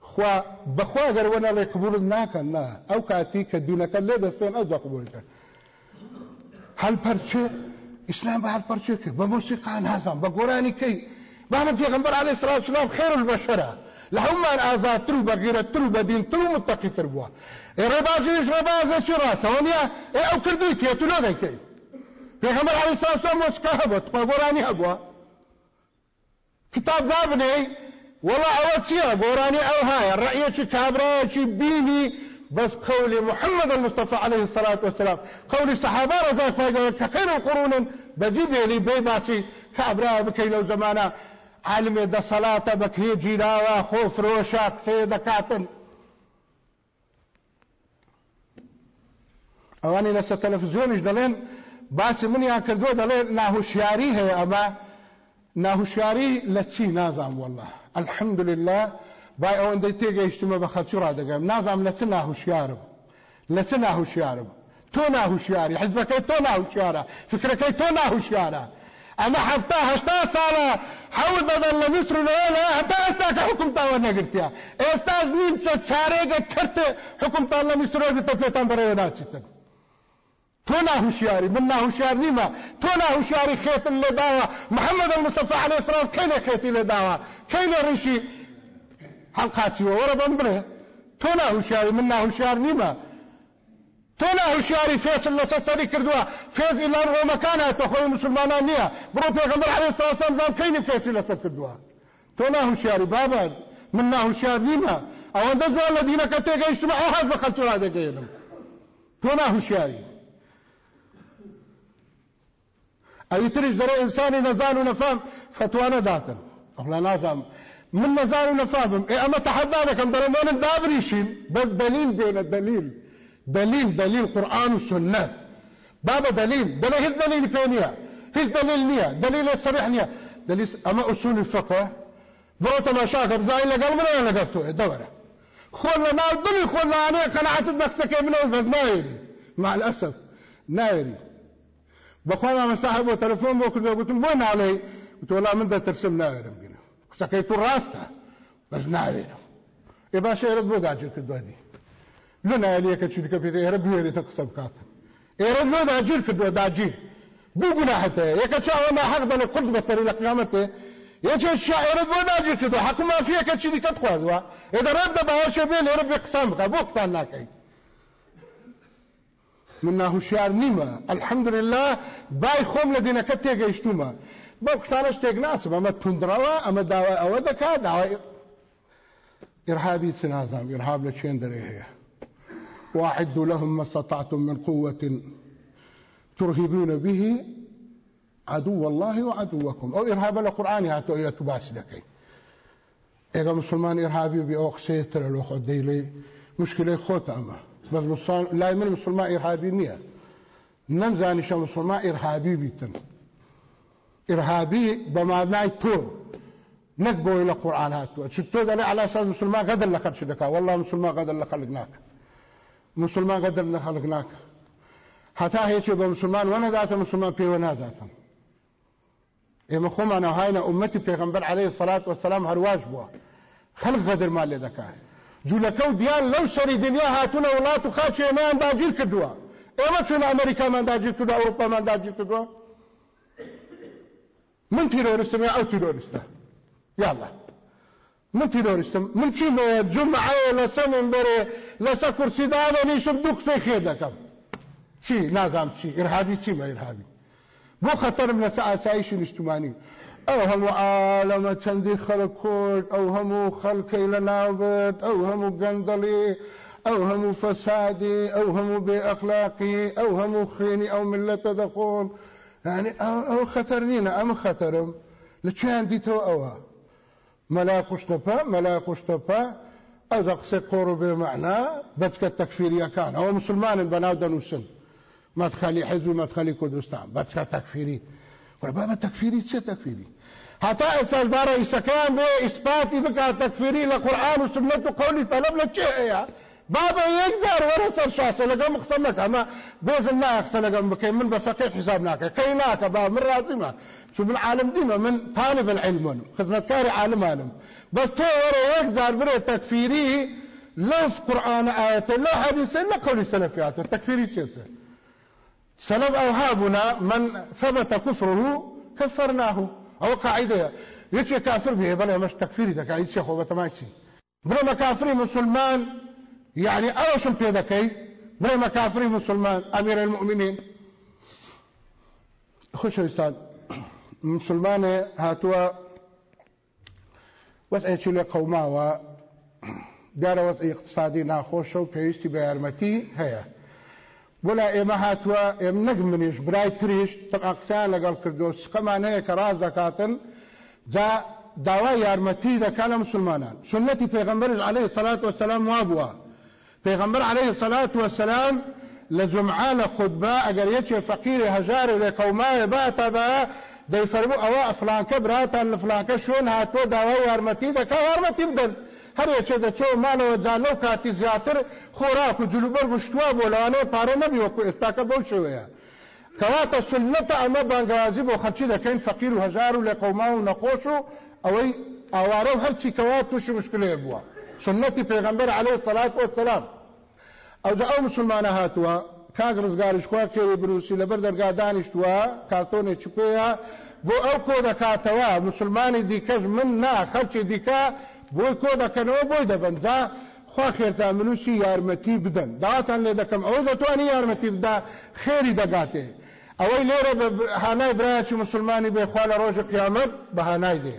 خوا بەخوا گەروە نەڵێ قبولت ناکەن نا ئەو کاتی کە دینەکە لێ دەستێن ئەو جا قبولەکە هەلپەرچێ ئیسلام بە هەلپەرچێ کرد بە مۆسیقا کەی بانە پێغمبەر عليه الصلاة والسلام خير البشرة. لهمان ئازاتر و بەغیرەتر و بەدینتر و متەقیتر بووە ڕێبازیش ڕێبازە چی ڕاستەوە نیە ئەو کردوی تێ تو لۆ دەیکەی پێغمبەر عليه الصلاة والسلام مۆسیقا هەبووە تخوا گۆرانی هەبووە کتاب دابنێ وڵا ئەوە چییە گۆرانی ئەو هایە ڕەیەکی کابراایەکی بینی؟ بس قول محمد المصطفى عليه الصلاة والسلام. قول الصحابة رضاك فاجأ كخير القرون بجيب لي بي باسي كابرا بكي لو زمانا عالم دا صلاة بكي جيراوا خوف روشا قصي دكاتن اواني لسه تلفزيونش دلين باسي مني كردو دلين ناهوشياري هي اما ناهوشياري لتسي نازم والله. الحمد لله بای ئەوەندەی تێگەیشتمە بە خەچی ڕدەگەم نازام لە چ ناهوشیارم. لە چ ناهوشیارم. تۆ ناهوشیاری. حزبەکەی تۆ ناهوشیارە فکرەکەی تۆ ناهوشیارە ئەمە هەفتا هەشتا ساڵە حەوت دەدەن لە میسر و لەوێ هەتا ئێستا کە حکومتاوە نەگرتیا ئێستا نیم چە چارێگە کردە حکومتان لە میسرۆ گرتە پێتان بەڕێوە ناچیتن تۆ ناهوشیاری من ناهوشیار نیمە تۆ ناهوشیاری خێتن لێ داوە محەممەد المستەفا عليه السلام کەی لە خێتی لێ داوە کەی لە ڕیشی هەڵقاچیوە وەرە بم برێ تۆ ناهوشیاری من ناهوشیار نیمە تۆ ناهوشیاری فێسل لەسەر سەری کردووە فێز ئیلان ڕۆمەکان هاتە خۆی مسلمانان نییە بڕۆ پێغەمبەر عەلەیهی السەلام زان کەینی فێسی لەسەر کردووە تۆ ناهوشیاری بابەر من ناهوشیار نیمە ئەوەندە جوان لە دینەکە تێگەیشتمە ئەو هەست بە خەلچۆ ڕادەگەێنم تۆ ناهوشیاری ئەوی تریش دەرە ئینسانی نەزان و نەفام فتوە نەداتن ئەولا نازام من نەزان و نەفامم ئێ ئەمە تەحەدا دەکەم دەرەمانم دابریشین بەس دلیل دێنە دلیل. دلیل دلیل قورآن و سنت بابا دلیل هیچ دلیل پێ نییە هیچ دلیل نییە دلیل صریح نییە دلیل ئەمە ئوسول الفقه تەماشاکە بزای لەگەڵ منە لەگەڵ تۆ دەوەرە خۆن لە ناو دڵی خۆن لەوانەیە قەنەعەتت بە قسەکەی منەوە بەس نایێری مع الأسف بەخوا مامەستا بۆ تەلەفۆن بۆ کردو گوتم بۆ ناڵێ تۆلا من دەترسم ناوێرم بینە قسەکەی تو ڕاستە بەس ناوێرم ێ باشە ئێرت بۆ لە نایەکە چیکە پێ ئێرە بێرێتە قسە بکاتن ئێرە بۆ داگیر کردووە داگیر بوو گوناحەتەیە یەکە چاوە حەق دەڵێ قورد بەسەری لە قیامەتێ یەکێ شاعرت بۆ داگیر کردو حەکو مافیەکە چی دیکەت خواردووە ئێدە ڕێب دە باوەشە بێ لێرە بێ قسان بکە بۆ قسان ناکەیت من ناهوشیار نیمە الحەمدلله بای خۆم لە دینەکە تێگەیشتومە بەو قسانە شتێک ناسم ئەمە توندڕەوە ئەمە داوای ئەوە دەکات داوای ئرهابی سنازام ئرهاب لە چێن دەرێ وأعدوا لهم ما استطعتم من قوة ترهبون به عدو الله وعدوكم. أو إرهاب القرآن هاتو إيا تباس لكي. إيغا مسلمان إرهابي بأو قسيتر الوخو ديلي مشكلة خوت أما. بس مسلمان لا من مسلمان إرهابي نية نمزاني مسلمان إرهابي بيتن. إرهابي بمعنى تو. نكبو إلى قرآن هاتو. شتو قال على أساس مسلمان لخل شدكا والله مسلمان غدر لخلقناك مسلمان غدر لخلقناك حتى هيك بمسلمان وأنا ذات مسلمان في وأنا ذات ئێمە خۆمانە هاینە ئومەتی پێغمبەر عليه الصلاة والسلام هەرواش بووە خەلق غەدر مان لێ دەکات جوولەکە و دیان لەو سەری دنیا هاتوونە وڵات و خاچی ئێمەیان داگیر کردووە ئێمە چون ئەمریکامان داگیر کردو ئەوروپامان داگیر کردووە من تیرۆریستم یا ئەو تیرۆریستە یاڵە من تیرۆریستم من چی جمعە لەسەر منبەرێ لەسەر کورسی دادەنیشم دوو قسەی خێ دەکەم چی نازام چی ئرهابی چیمە ئرهابی بۆ خەتەرم لەسەر ئاسایشی نیشتمانی ئەو هەموو عالەمە چەندی خەڵک کورد ئەو هەموو خەڵکەی لە ناوبێت ئەو هەموو گەندەڵی ئەو هەموو فەسادی ئەو هەموو بێ ئەخلاقی ئەو هەموو خوێنی ئەو ملەتە دەخۆن يعني ئەو خەتەر نینە ئەمە خەتەرم لە چیان دیتەوە ئەوە مەلا قوشتەپە مەلا قوشتەپە ئەو دە قسەی قۆڕ و بێمەعنا بەچکە تەکفیریەکان ئەوە مسلمانن بەناو دەنووسن مدخلی حزب مدخلی کوردستان بەچکە تەکفیری بابە تەکفیری چێ تەکفیری هەتا ئێستا بارە ئیسەکان بێ ئیسپاتی بکات تەکفیری لە قورآن و لە چێ هەیە بابا یەک زار وەرە سەر شاسە لەگەم قسە نەکە ئەمە بێزم نایە قسە لەگەم بکەین من بە فەقیه حساب ناکە من رازیمە چون من عالم دینە من طالب العلم خزمەتکاری عالمانم بەس تۆ وەرە یەک زار برێ تەکفیری في قرآن آية لو حديث لا قول سلفيات. التكفيري تشيلسه سلف أوهابنا من ثبت كفره كفرناه. أو قاعدة. يتشي كافر به بلا مش تكفيري ده قاعد شيخ وبتماشي. بلا كافري مسلمان يعني أوشم بيدكي بلا كافري مسلمان أمير المؤمنين. خوش أستاذ مسلمان هاتوا وسعي شلي قوما و دار وضعی اقتصادی ناخۆشە و پێویستی بە یارمەتی هەیە بۆلا ئێمە هاتووە ئێم نەک منیش برای تریش تەقاقسیان لەگەڵ کردو سقەمان هەیە کە ڕاز دەکاتن جا داوای یارمەتی دەکات لە مسلمانان سنەتی پێغەمبەرش عليه سەلات بووە پێغەمبەر عليه سەلات وسلام لە جمعە لە خودبە ئەگەر یەکێ فەقیری هەژاری لێ قەومایە باتە بە دەیفەرموو ئەوە ئەفلانکە براتان لە فلانکە شوێن هاتۆ داوای یارمەتی دەکا یارمەتی بدەن هەرێکێ دەچۆ ماڵەوە جا لەو کاتی زیاتر خۆراک و جلوبەر گشتوا بۆ لەوانەیە پارە نەبی وەکو ئێستاکە بەو شێوەیە کەواتە سنەتە ئەمە بانگوازی بۆ خەچی دەکەین فەقیر و هەژار و لە قەوما و نەخۆش و ئەوەی ئاوارە سنەتی پێغەمبەر عليه سەلات وەسەلام ئەوجا ئەو مسلمانە هاتووە کاک ڕزگاریش خوا کێوی بروسی لەبەر دەرگا دانیشتووە کارتۆنێکی پێەیە بۆ ئەو کۆ دەکاتەوە مسلمانی دیکەش من نا خەرچی دیکە بۆی کۆ دەکەنەوە بۆی دەبنجا خوا خێرتا منوسی یارمەتی بدەن. داواتان لێ دەکەم ئەوەی دەتوانی یارمەتی بدا خێری دەگاتێ. ئەوەی لێرە هانای برایکی مسلمانی بێخوا لە ڕۆژە قیامەت بە هانای دێ.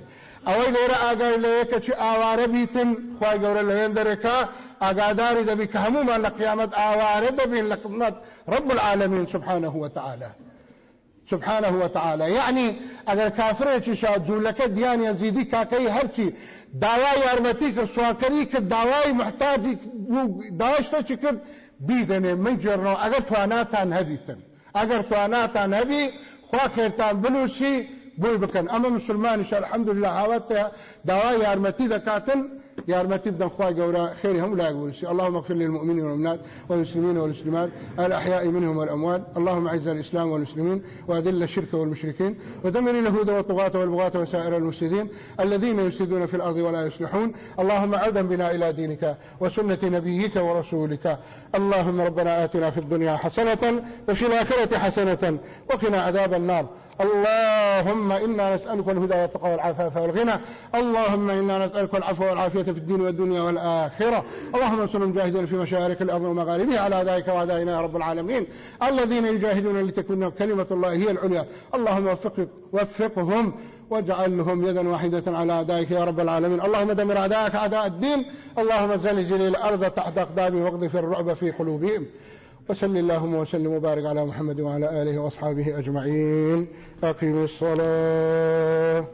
ئەوەی لێرە ئاگای کە چی ئاوارە بیتن خی گەورە لەوێن دەرێکا ئاگاداری دەبی کە هەمومان لە قیامەت ئاوارە دەبین لە رب العالمین سبحانه وتعالى سبحانه وتعالى يعني اگر کافرێکی شاد جوولەکە دیان یزیدی کاکەی هەرچی داوای یارمەتی کرد سواکەری کرد داوای محتاجی داواشتەچی کرد بیدەنێ من جێڕەوە ئەگەر تواناتان هەبیتن ئەگەر تواناتان هەبی خوا خێرتان بنووسی بوی بکەن ئەمە مسلمانیش الحمدلله هاوەتە داوای یارمەتی دەکاتن يارمتي بدن خواي قورا خيرهم لا يقول اللهم اغفر للمؤمنين والمؤمنات والمسلمين والمسلمات الأحياء منهم والأموات. اللهم أعز الإسلام والمسلمين وأذل الشرك والمشركين. ودمر اليهود والطغاة والبغاة وسائر المفسدين الذين يفسدون في الأرض ولا يصلحون. اللهم عودا بنا إلى دينك وسنة نبيك ورسولك. اللهم ربنا آتنا في الدنيا حسنة وفي الآخرة حسنة وقنا عذاب النار. اللهم إنا نسألك الهدى والتقى والعفاف والغنى. اللهم إنا نسألك العفو والعافية في الدين والدنيا والآخرة. اللهم انصر المجاهدين في مشارق الأرض ومغاربها على أعدائك وأعدائنا يا رب العالمين. الذين يجاهدون لتكون كلمة الله هي العليا. اللهم وفق وفقهم واجعلهم يدا واحدة على أعدائك يا رب العالمين. اللهم دمر أعدائك أعداء الدين. اللهم زلزل الأرض تحت أقدامهم واقذف الرعب في قلوبهم. وصل اللهم وسلم وبارك على محمد وعلى آله وأصحابه أجمعين. أقيم الصلاة.